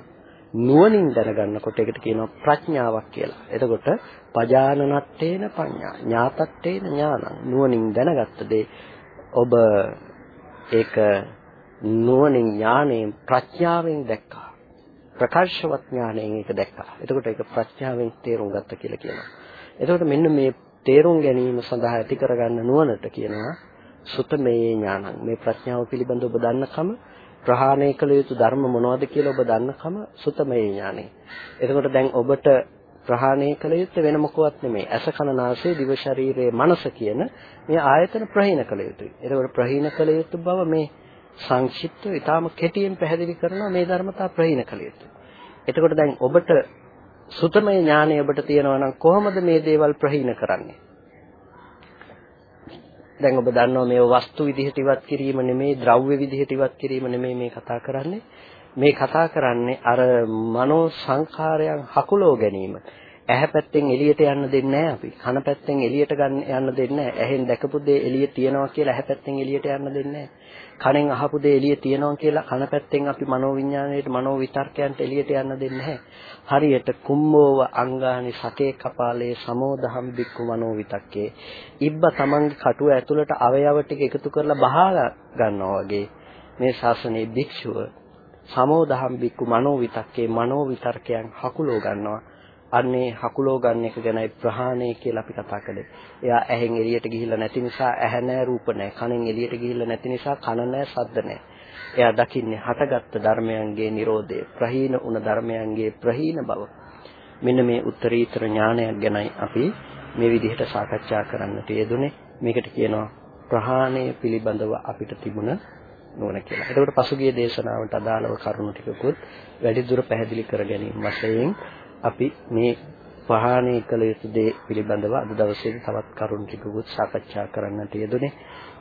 නුවණින් දැනගන්නකොට ඒකට කියනවා ප්‍රඥාවක් කියලා. එතකොට පජානනත්තේන පඤ්ඤා ඥාතත්තේන ඥානං නුවණින් දැනගත්ත දේ ඔබ ඒක නුවණින් ඥාණයෙන් ප්‍රඥාවෙන් දැක්කා. ප්‍රකාශවත් ඥාණයෙන් ඒක දැක්කා. එතකොට ඒක ප්‍රඥාවෙන් තේරුම් ගත්ත කියලා කියනවා. එතකොට මෙන්න මේ තේරුම් ගැනීම සඳහා ඇති කරගන්න නුවණට කියනවා සුතමේ ඥානං. මේ ප්‍රඥාව පිළිබඳව ඔබ දන්නකම ප්‍රහාණය කළ යුතු ධර්ම මොනවද කියලා ඔබ දන්නකම සුතමේ ඥානෙ. එතකොට දැන් ඔබට ප්‍රහාණය කළ යුත්තේ වෙන මොකවත් නෙමෙයි. ඇස කන නාසය දිව ශරීරයේ මනස කියන මේ ආයතන ප්‍රහීන කළ යුතුයි. එතකොට ප්‍රහීන කළ යුතු බව මේ සංක්ෂිප්තව ඊටාම කෙටියෙන් පැහැදිලි කරනවා මේ ධර්මතා ප්‍රහීන කළ යුතුයි. එතකොට දැන් ඔබට සුතමේ ඥානය ඔබට තියෙනවා නම් කොහොමද මේ දේවල් ප්‍රහීන කරන්නේ? දැන් ඔබ දන්නවා මේ වස්තු විදිහට ඉවත් කිරීම නෙමෙයි ද්‍රව්‍ය විදිහට ඉවත් කිරීම නෙමෙයි මේ කතා කරන්නේ. මේ කතා කරන්නේ අර මනෝ සංඛාරයන් හකුලෝ ගැනීම. ඇහැ පැත්තෙන් එළියට යන්න දෙන්නේ නැහැ අපි. කන පැත්තෙන් එළියට ගන්න යන්න දෙන්නේ නැහැ. ඇහෙන් දැකපු දේ එළිය තියනවා කියලා ඇහැ පැත්තෙන් එළියට යන්න දෙන්නේ නැහැ කනෙන් අහපු දේ එළිය තියනවා කියලා කන පැත්තෙන් අපි මනෝ විඥාණයට මනෝ විතර්කයන්ට එළියට යන්න දෙන්නේ නැහැ. හරියට කුම්මෝව අංගානි සකේ කපාලේ සමෝදහම් බික්කු මනෝ විතක්කේ ඉබ්බ තමන්ගේ කටුව ඇතුළට අවයව ටික එකතු කරලා බහා ගන්නවා වගේ මේ ශාසනයේ භික්ෂුව සමෝදහම් බික්කු මනෝ විතක්කේ මනෝ විතර්කයන් හකුලෝ ගන්නවා. අන්නේ හකුලෝ ගන්න එක ගැනයි ප්‍රහාණය කියලා අපි කතා කළේ. එයා ඇහෙන් එළියට ගිහිල්ලා නැති නිසා ඇහැ නැහැ රූප නැහැ. කනෙන් එළියට ගිහිල්ලා නැති නිසා කන නැහැ ශබ්ද නැහැ. එයා දකින්නේ හටගත්තු ධර්මයන්ගේ Nirodhe ප්‍රහීන වුණ ධර්මයන්ගේ ප්‍රහීන බව. මෙන්න මේ උත්තරීතර ඥානයක් ගැනයි අපි මේ විදිහට සාකච්ඡා කරන්නට යෙදුනේ. මේකට කියනවා ප්‍රහාණය පිළිබඳව අපිට තිබුණ නුවණ කියලා. එතකොට පසුගිය දේශනාවට අදාළව කරුණු ටිකකුත් වැඩිදුර පැහැදිලි කර ගැනීම වශයෙන් අපි මේ ප්‍රහාණය කළ යුතු දේ පිළිබඳව අද දවසේදී තවත් කරුණු ටිකකුත් සාකච්ඡා කරන්නට යෙදුනේ.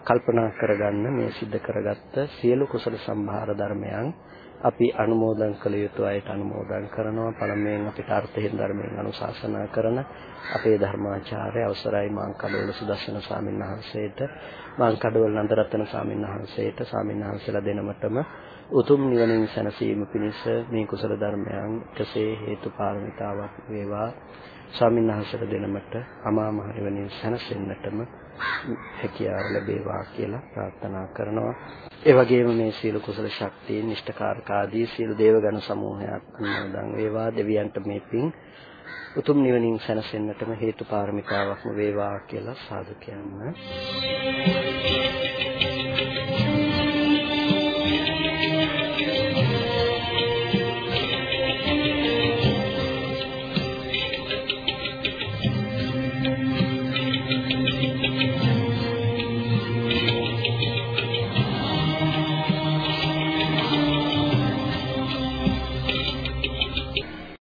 කල්පනා කරගන්න මේ සිද්ධ කරගත්ත සියලු කුසල සම්භාර ධර්මයන් අපි අනුමෝදන් කළ යුතු අයට අනුමෝදන් කරනවා පළමුවෙන් අපිට අර්ථයෙන් ධර්මයෙන් අනුශාසනා කරන අපේ ධර්මාචාර්ය අවසරයි මාංකඩවල සුදස්සන ස්වාමීන් වහන්සේට මාංකඩවල නන්දරත්න ස්වාමීන් වහන්සේට ස්වාමීන් වහන්සේලා දෙනමතම උතුම් නිවනින් සැනසීම පිණිස මේ කුසල ධර්මයන් කෙසේ හේතු පාරමිතාවක් වේවා ස්වාමීන් වහන්සේලා දෙනමට අමා මහ නිවනින් සැනසෙන්නටම හැකියාව ලැබේවා කියලා ප්‍රාර්ථනා කරනවා. ඒ වගේම මේ සීල කුසල ශක්තිය, නිෂ්ඨකාරක ආදී සීල දේවගණ සමූහයක් අනුමෝදන් වේවා දෙවියන්ට මේ පින් උතුම් නිවනින් සැනසෙන්නටම හේතු පාරමිතාවක්ම වේවා කියලා සාදු කියන්න.